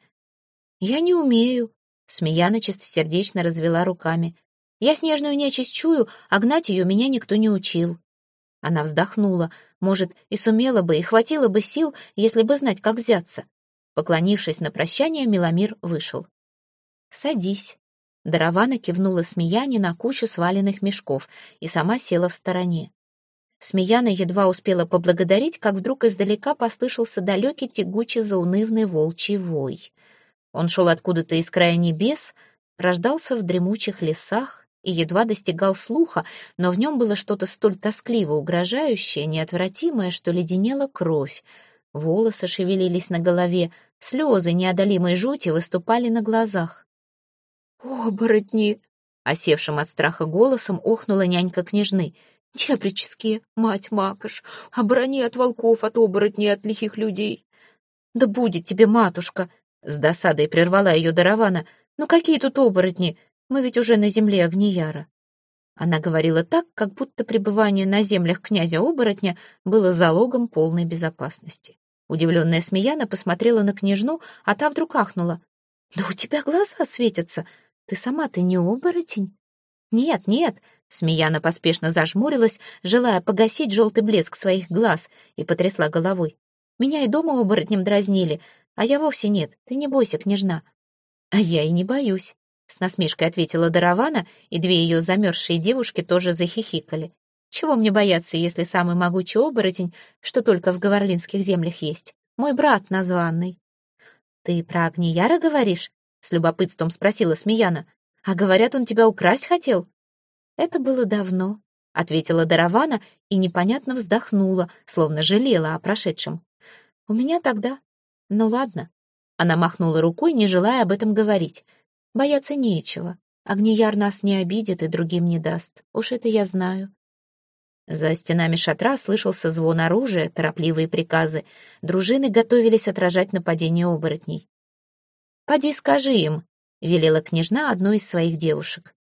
«Я не умею», — Смеяна чистосердечно развела руками. «Я снежную нечисть чую, а гнать ее меня никто не учил». Она вздохнула. Может, и сумела бы, и хватило бы сил, если бы знать, как взяться. Поклонившись на прощание, Миломир вышел. «Садись». Даравана кивнула Смеяне на кучу сваленных мешков и сама села в стороне. Смеяна едва успела поблагодарить, как вдруг издалека послышался далекий тягучий заунывный волчий вой. Он шел откуда-то из края небес, рождался в дремучих лесах и едва достигал слуха, но в нем было что-то столь тоскливо угрожающее, неотвратимое, что леденела кровь. Волосы шевелились на голове, слезы неодолимой жути выступали на глазах. «Оборотни!» — осевшим от страха голосом охнула нянька княжны. «Дебрические, мать Макаш, оборони от волков, от оборотней, от лихих людей!» «Да будет тебе, матушка!» С досадой прервала ее Даравана. «Ну какие тут оборотни? Мы ведь уже на земле Огнияра». Она говорила так, как будто пребывание на землях князя-оборотня было залогом полной безопасности. Удивленная Смеяна посмотрела на княжну, а та вдруг ахнула. «Да у тебя глаза светятся. Ты сама-то не оборотень?» «Нет, нет», — Смеяна поспешно зажмурилась, желая погасить желтый блеск своих глаз, и потрясла головой. «Меня и дома оборотнем дразнили, а я вовсе нет, ты не бойся, княжна». «А я и не боюсь», — с насмешкой ответила Даравана, и две ее замерзшие девушки тоже захихикали. «Чего мне бояться, если самый могучий оборотень, что только в говорлинских землях есть? Мой брат названный». «Ты про Агнияра говоришь?» — с любопытством спросила Смеяна. «А говорят, он тебя украсть хотел?» «Это было давно», — ответила Даравана и непонятно вздохнула, словно жалела о прошедшем. «У меня тогда ну ладно. Она махнула рукой, не желая об этом говорить. Бояться нечего. Огнияр нас не обидит и другим не даст. Уж это я знаю. За стенами шатра слышался звон оружия, торопливые приказы. Дружины готовились отражать нападение оборотней. «Поди скажи им», — велела княжна одной из своих девушек.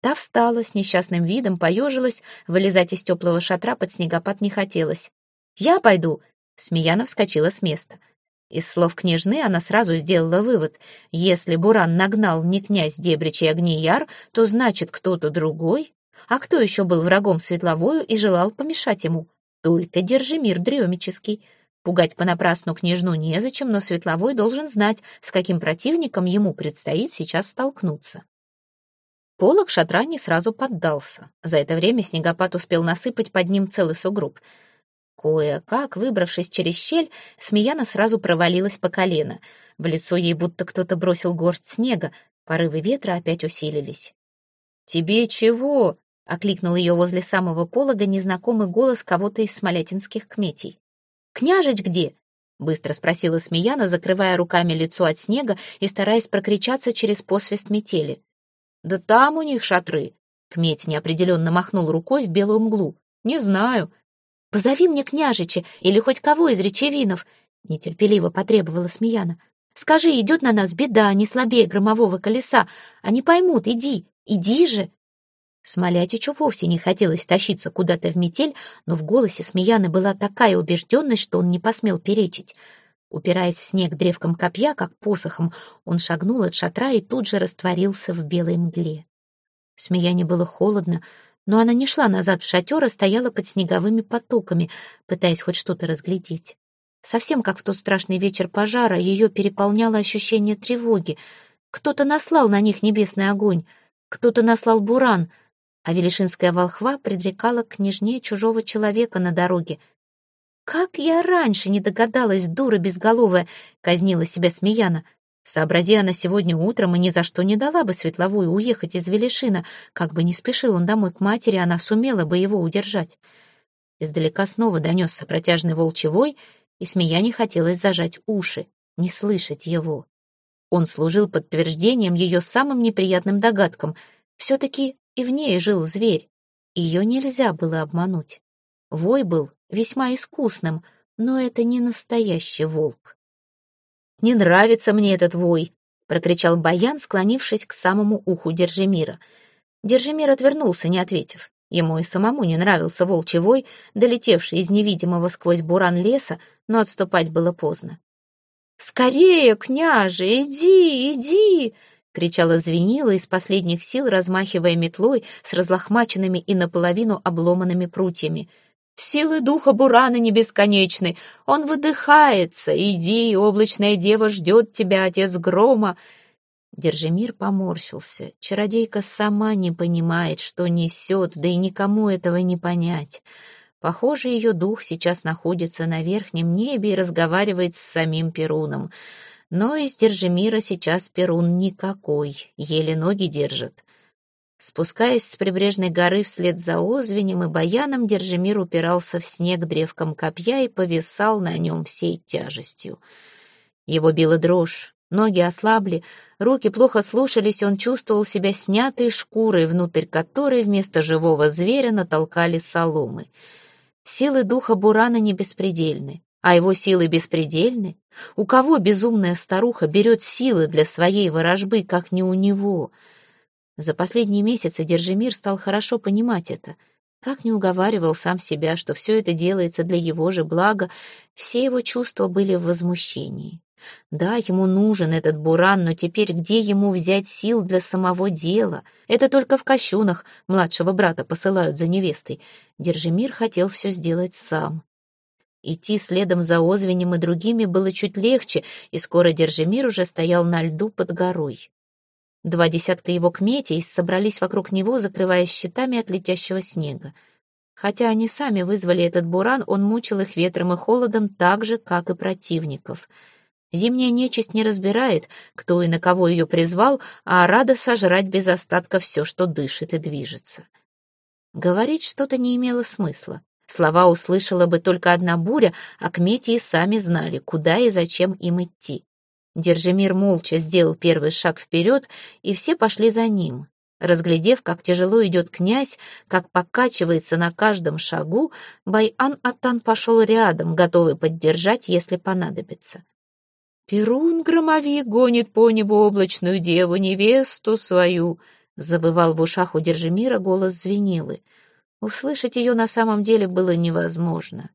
Та встала с несчастным видом, поежилась, вылезать из теплого шатра под снегопад не хотелось. «Я пойду!» — Смеяна вскочила с места. Из слов княжны она сразу сделала вывод. Если Буран нагнал не князь Дебрич и Огнияр, то значит кто-то другой а кто еще был врагом Светловою и желал помешать ему? Только Держимир Дремический. Пугать понапрасну княжну незачем, но Светловой должен знать, с каким противником ему предстоит сейчас столкнуться. Полок шатра не сразу поддался. За это время снегопад успел насыпать под ним целый сугроб. Кое-как, выбравшись через щель, Смеяна сразу провалилась по колено. В лицо ей будто кто-то бросил горсть снега, порывы ветра опять усилились. «Тебе чего?» окликнул ее возле самого полога незнакомый голос кого-то из смолятинских кметей. «Княжич где?» — быстро спросила Смеяна, закрывая руками лицо от снега и стараясь прокричаться через посвист метели. «Да там у них шатры!» — кметь неопределенно махнул рукой в белую мглу. «Не знаю». «Позови мне княжича или хоть кого из речевинов!» — нетерпеливо потребовала Смеяна. «Скажи, идет на нас беда, не слабее громового колеса. Они поймут, иди, иди же!» Смолятичу вовсе не хотелось тащиться куда-то в метель, но в голосе Смеяны была такая убежденность, что он не посмел перечить. Упираясь в снег древком копья, как посохом, он шагнул от шатра и тут же растворился в белой мгле. Смеяне было холодно, но она не шла назад в шатер, а стояла под снеговыми потоками, пытаясь хоть что-то разглядеть. Совсем как в тот страшный вечер пожара, ее переполняло ощущение тревоги. Кто-то наслал на них небесный огонь, кто-то наслал буран — а Велишинская волхва предрекала княжне чужого человека на дороге. «Как я раньше не догадалась, дура безголовая!» — казнила себя Смеяна. Сообрази она сегодня утром и ни за что не дала бы Светловую уехать из Велишина. Как бы не спешил он домой к матери, она сумела бы его удержать. Издалека снова донесся протяжный волчевой, и Смеяне хотелось зажать уши, не слышать его. Он служил подтверждением ее самым неприятным догадкам. Все-таки и в ней жил зверь. Ее нельзя было обмануть. Вой был весьма искусным, но это не настоящий волк. «Не нравится мне этот вой!» — прокричал Баян, склонившись к самому уху Держимира. Держимир отвернулся, не ответив. Ему и самому не нравился волчий вой, долетевший из невидимого сквозь буран леса, но отступать было поздно. «Скорее, княже, иди, иди!» — кричала Звенила из последних сил, размахивая метлой с разлохмаченными и наполовину обломанными прутьями. «Силы духа Бурана не бесконечны! Он выдыхается! Иди, облачная дева ждет тебя, отец грома!» Держимир поморщился. Чародейка сама не понимает, что несет, да и никому этого не понять. Похоже, ее дух сейчас находится на верхнем небе и разговаривает с самим Перуном. Но из Держимира сейчас Перун никакой, еле ноги держит. Спускаясь с прибрежной горы вслед за Озвенем и Баяном, Держимир упирался в снег древком копья и повисал на нем всей тяжестью. Его била дрожь, ноги ослабли, руки плохо слушались, он чувствовал себя снятой шкурой, внутрь которой вместо живого зверя натолкали соломы. Силы духа Бурана не беспредельны, а его силы беспредельны, у кого безумная старуха берет силы для своей ворожбы, как не у него? За последние месяцы Держимир стал хорошо понимать это. Как не уговаривал сам себя, что все это делается для его же блага, все его чувства были в возмущении. Да, ему нужен этот буран, но теперь где ему взять сил для самого дела? Это только в кощунах младшего брата посылают за невестой. Держимир хотел все сделать сам. Идти следом за Озвенем и другими было чуть легче, и скоро Держимир уже стоял на льду под горой. Два десятка его кметей собрались вокруг него, закрываясь щитами от летящего снега. Хотя они сами вызвали этот буран, он мучил их ветром и холодом так же, как и противников. Зимняя нечисть не разбирает, кто и на кого ее призвал, а рада сожрать без остатка все, что дышит и движется. Говорить что-то не имело смысла. Слова услышала бы только одна буря, а кмети и сами знали, куда и зачем им идти. Держимир молча сделал первый шаг вперед, и все пошли за ним. Разглядев, как тяжело идет князь, как покачивается на каждом шагу, Байан-Атан пошел рядом, готовый поддержать, если понадобится. «Перун-громовик гонит по небу облачную деву, невесту свою», — забывал в ушах у Держимира голос Звенилы. Услышать ее на самом деле было невозможно.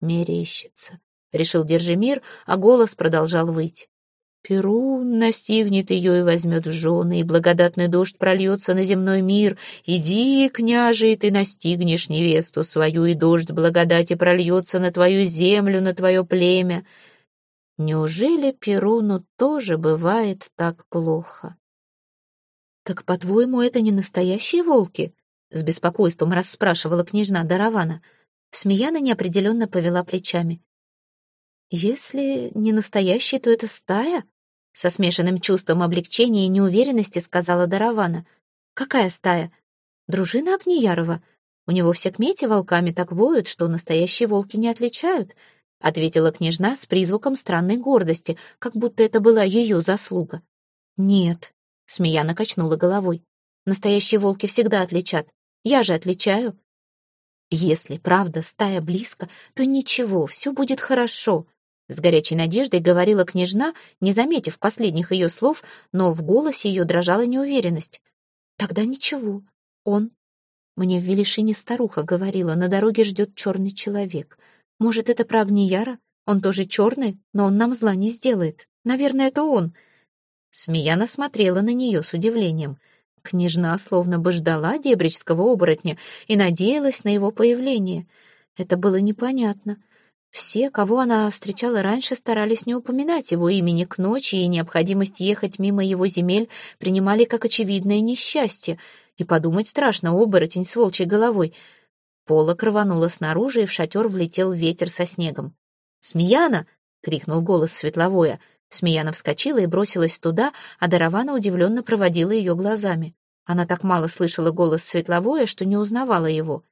«Мерещится», — решил Держимир, а голос продолжал выть. Перун настигнет ее и возьмет в жены, и благодатный дождь прольется на земной мир. Иди, княже, и ты настигнешь невесту свою, и дождь благодати прольется на твою землю, на твое племя. Неужели Перуну тоже бывает так плохо? «Так, по-твоему, это не настоящие волки?» — с беспокойством расспрашивала княжна Даравана. Смеяна неопределенно повела плечами. «Если не настоящий, то это стая?» Со смешанным чувством облегчения и неуверенности сказала Даравана. «Какая стая?» «Дружина Огниярова. У него все кмети волками так воют, что настоящие волки не отличают», ответила княжна с призвуком странной гордости, как будто это была ее заслуга. «Нет», — Смеяна качнула головой. «Настоящие волки всегда отличат. Я же отличаю». «Если правда стая близко, то ничего, все будет хорошо», с горячей надеждой говорила княжна, не заметив последних ее слов, но в голосе ее дрожала неуверенность. «Тогда ничего. Он...» Мне в Велишине старуха говорила, на дороге ждет черный человек. Может, это про? Он тоже черный, но он нам зла не сделает. Наверное, это он. Смеяна смотрела на нее с удивлением. Княжна словно бы ждала дебричского оборотня и надеялась на его появление. Это было непонятно. Все, кого она встречала раньше, старались не упоминать его имени к ночи, и необходимость ехать мимо его земель принимали как очевидное несчастье. И подумать страшно, оборотень с волчьей головой. Полок рвануло снаружи, и в шатер влетел ветер со снегом. «Смеяна!» — крикнул голос светловое. Смеяна вскочила и бросилась туда, а Даравана удивленно проводила ее глазами. Она так мало слышала голос светловое, что не узнавала его.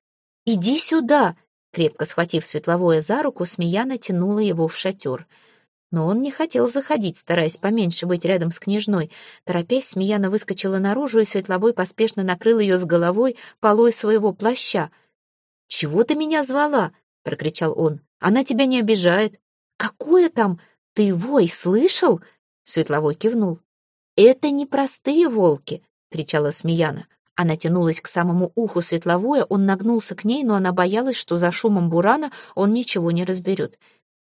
«Иди сюда!» Крепко схватив Светловое за руку, Смеяна тянула его в шатер. Но он не хотел заходить, стараясь поменьше быть рядом с княжной. Торопясь, Смеяна выскочила наружу, и Светловой поспешно накрыл ее с головой полой своего плаща. «Чего ты меня звала?» — прокричал он. «Она тебя не обижает». «Какое там? Ты вой слышал?» Светловой кивнул. «Это не простые волки!» — кричала Смеяна. Она тянулась к самому уху светловое, он нагнулся к ней, но она боялась, что за шумом бурана он ничего не разберет.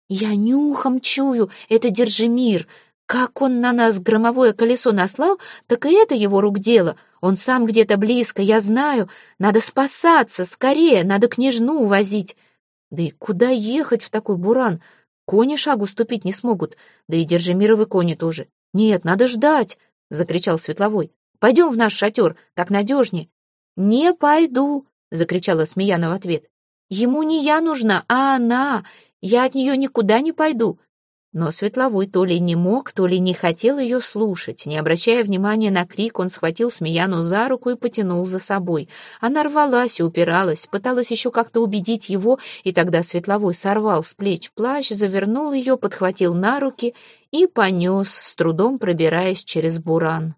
«Я нюхом чую, это Держимир. Как он на нас громовое колесо наслал, так и это его рук дело. Он сам где-то близко, я знаю. Надо спасаться, скорее, надо княжну увозить. Да и куда ехать в такой буран? Кони шагу ступить не смогут, да и Держимировы кони тоже. Нет, надо ждать!» — закричал Светловой. Пойдем в наш шатер, так надежнее». «Не пойду», — закричала Смеяна в ответ. «Ему не я нужна, а она. Я от нее никуда не пойду». Но Светловой то ли не мог, то ли не хотел ее слушать. Не обращая внимания на крик, он схватил Смеяну за руку и потянул за собой. Она рвалась и упиралась, пыталась еще как-то убедить его, и тогда Светловой сорвал с плеч плащ, завернул ее, подхватил на руки и понес, с трудом пробираясь через буран.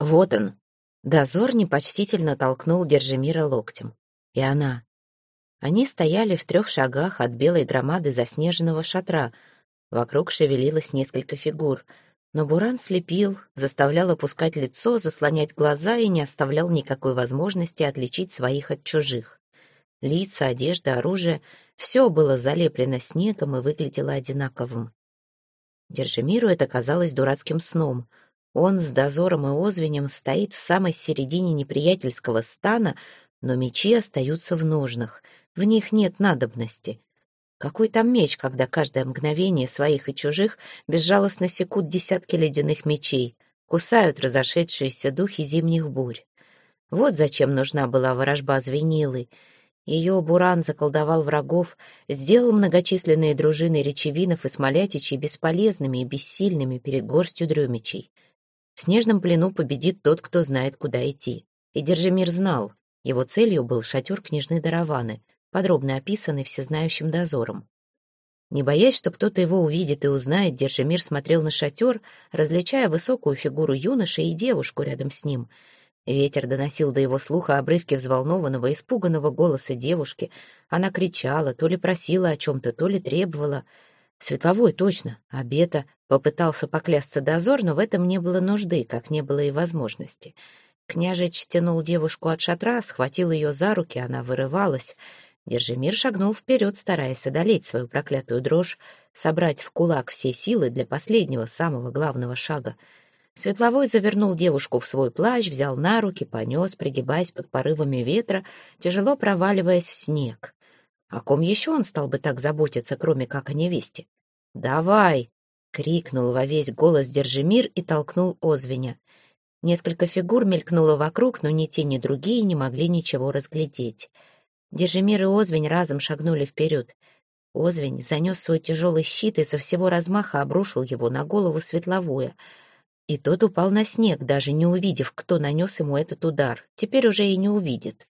Вот он. Дозор непочтительно толкнул Держимира локтем. И она. Они стояли в трех шагах от белой громады заснеженного шатра. Вокруг шевелилось несколько фигур. Но Буран слепил, заставлял опускать лицо, заслонять глаза и не оставлял никакой возможности отличить своих от чужих. Лица, одежда, оружие — все было залеплено снегом и выглядело одинаковым. Держимиру это казалось дурацким сном — он с дозором и озвенем стоит в самой середине неприятельского стана, но мечи остаются в ножнах, в них нет надобности. Какой там меч, когда каждое мгновение своих и чужих безжалостно секут десятки ледяных мечей, кусают разошедшиеся духи зимних бурь. Вот зачем нужна была ворожба звенилы. Ее Буран заколдовал врагов, сделал многочисленные дружины речевинов и смолятичей бесполезными и бессильными перед горстью дрюмичей. В снежном плену победит тот, кто знает, куда идти. И Держимир знал, его целью был шатер княжны Дараваны, подробно описанный всезнающим дозором. Не боясь, что кто-то его увидит и узнает, Держимир смотрел на шатер, различая высокую фигуру юноши и девушку рядом с ним. Ветер доносил до его слуха обрывки взволнованного, испуганного голоса девушки. Она кричала, то ли просила о чем-то, то ли требовала. Светловой, точно, обета. Попытался поклясться дозор, но в этом не было нужды, как не было и возможности. Княжич тянул девушку от шатра, схватил ее за руки, она вырывалась. Держимир шагнул вперед, стараясь одолеть свою проклятую дрожь, собрать в кулак все силы для последнего, самого главного шага. Светловой завернул девушку в свой плащ, взял на руки, понес, пригибаясь под порывами ветра, тяжело проваливаясь в снег. О ком еще он стал бы так заботиться, кроме как о невесте? «Давай!» — крикнул во весь голос Держимир и толкнул Озвеня. Несколько фигур мелькнуло вокруг, но ни те, ни другие не могли ничего разглядеть. Держимир и Озвень разом шагнули вперед. Озвень занес свой тяжелый щит и со всего размаха обрушил его на голову Светловое. И тот упал на снег, даже не увидев, кто нанес ему этот удар. Теперь уже и не увидит.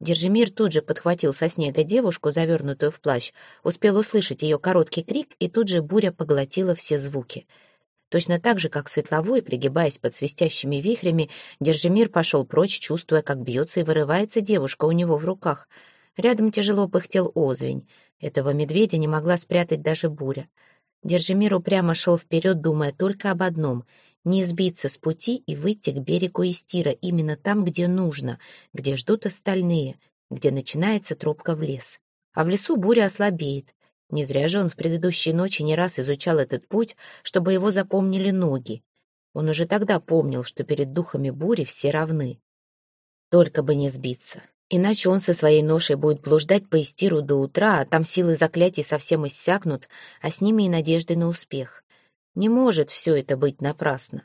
Держимир тут же подхватил со снега девушку, завернутую в плащ, успел услышать ее короткий крик, и тут же буря поглотила все звуки — Точно так же, как светловой, пригибаясь под свистящими вихрями, Держимир пошел прочь, чувствуя, как бьется и вырывается девушка у него в руках. Рядом тяжело пыхтел озвень. Этого медведя не могла спрятать даже буря. Держимир упрямо шел вперед, думая только об одном — не сбиться с пути и выйти к берегу Истира именно там, где нужно, где ждут остальные, где начинается тропка в лес. А в лесу буря ослабеет, не зря же он в предыдущей ночи не раз изучал этот путь, чтобы его запомнили ноги. Он уже тогда помнил, что перед духами бури все равны. Только бы не сбиться. Иначе он со своей ношей будет блуждать по Истиру до утра, а там силы заклятий совсем иссякнут, а с ними и надежды на успех. Не может все это быть напрасно.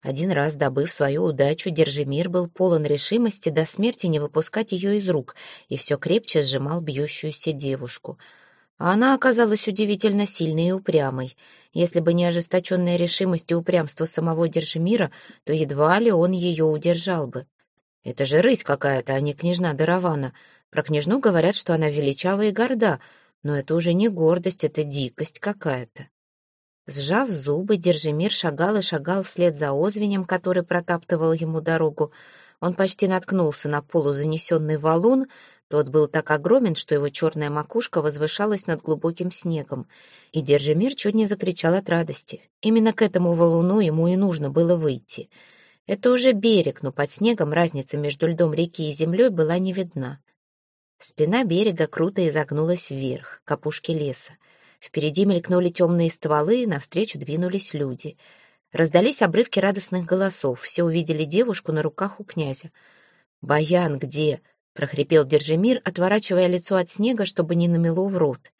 Один раз, добыв свою удачу, Держимир был полон решимости до смерти не выпускать ее из рук и все крепче сжимал бьющуюся девушку — а она оказалась удивительно сильной и упрямой. Если бы не ожесточенная решимость и упрямство самого Держимира, то едва ли он ее удержал бы. Это же рысь какая-то, а не княжна Даравана. Про княжну говорят, что она величава и горда, но это уже не гордость, это дикость какая-то. Сжав зубы, Держимир шагал и шагал вслед за озвенем, который протаптывал ему дорогу. Он почти наткнулся на полузанесенный валун, тот был так огромен, что его черная макушка возвышалась над глубоким снегом, и Держимир чуть не закричал от радости. Именно к этому валуну ему и нужно было выйти. Это уже берег, но под снегом разница между льдом реки и землей была не видна. Спина берега круто изогнулась вверх, к опушке леса. Впереди мелькнули темные стволы, навстречу двинулись люди. Раздались обрывки радостных голосов, все увидели девушку на руках у князя. «Баян где?» — прохрипел Держимир, отворачивая лицо от снега, чтобы не намело в рот.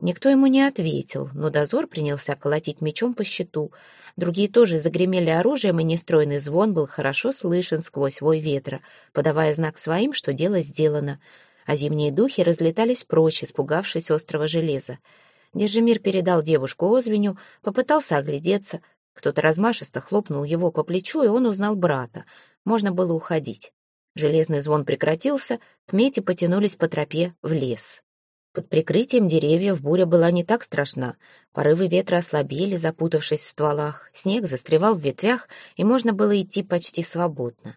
Никто ему не ответил, но дозор принялся колотить мечом по щиту. Другие тоже загремели оружием, и нестройный звон был хорошо слышен сквозь вой ветра, подавая знак своим, что дело сделано. А зимние духи разлетались прочь, испугавшись острого железа. Держимир передал девушку Озвеню, попытался оглядеться. Кто-то размашисто хлопнул его по плечу, и он узнал брата. Можно было уходить. Железный звон прекратился, к мете потянулись по тропе в лес. Под прикрытием деревьев буря была не так страшна. Порывы ветра ослабели, запутавшись в стволах. Снег застревал в ветвях, и можно было идти почти свободно.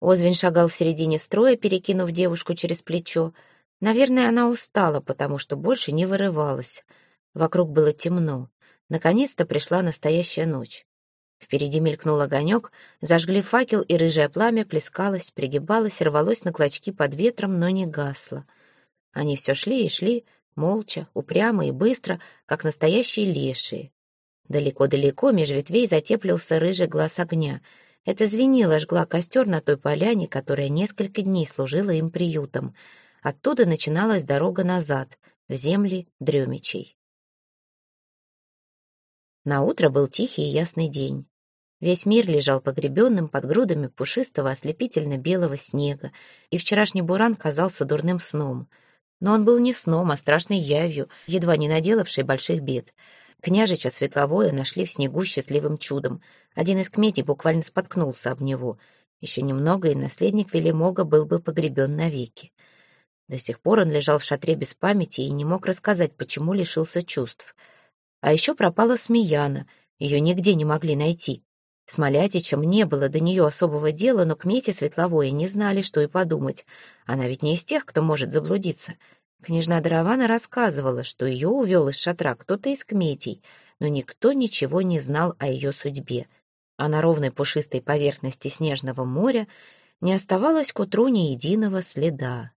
Озвень шагал в середине строя, перекинув девушку через плечо. Наверное, она устала, потому что больше не вырывалась. Вокруг было темно. Наконец-то пришла настоящая ночь. Впереди мелькнул огонек, зажгли факел, и рыжее пламя плескалось, пригибалось, рвалось на клочки под ветром, но не гасло. Они все шли и шли, молча, упрямо и быстро, как настоящие лешие. Далеко-далеко меж ветвей затеплился рыжий глаз огня. Это звенило жгла костер на той поляне, которая несколько дней служила им приютом. Оттуда начиналась дорога назад, в земли Дремичей. На утро был тихий и ясный день. Весь мир лежал погребенным под грудами пушистого ослепительно-белого снега, и вчерашний буран казался дурным сном. Но он был не сном, а страшной явью, едва не наделавшей больших бед. Княжича Светловое нашли в снегу счастливым чудом. Один из кметей буквально споткнулся об него. Еще немного, и наследник Велимога был бы погребен навеки. До сих пор он лежал в шатре без памяти и не мог рассказать, почему лишился чувств. А еще пропала Смеяна, ее нигде не могли найти. С Малятичем не было до нее особого дела, но к Мете Светловой не знали, что и подумать. Она ведь не из тех, кто может заблудиться. Княжна Даравана рассказывала, что ее увел из шатра кто-то из Кметей, но никто ничего не знал о ее судьбе. А на ровной пушистой поверхности снежного моря не оставалось к утру ни единого следа.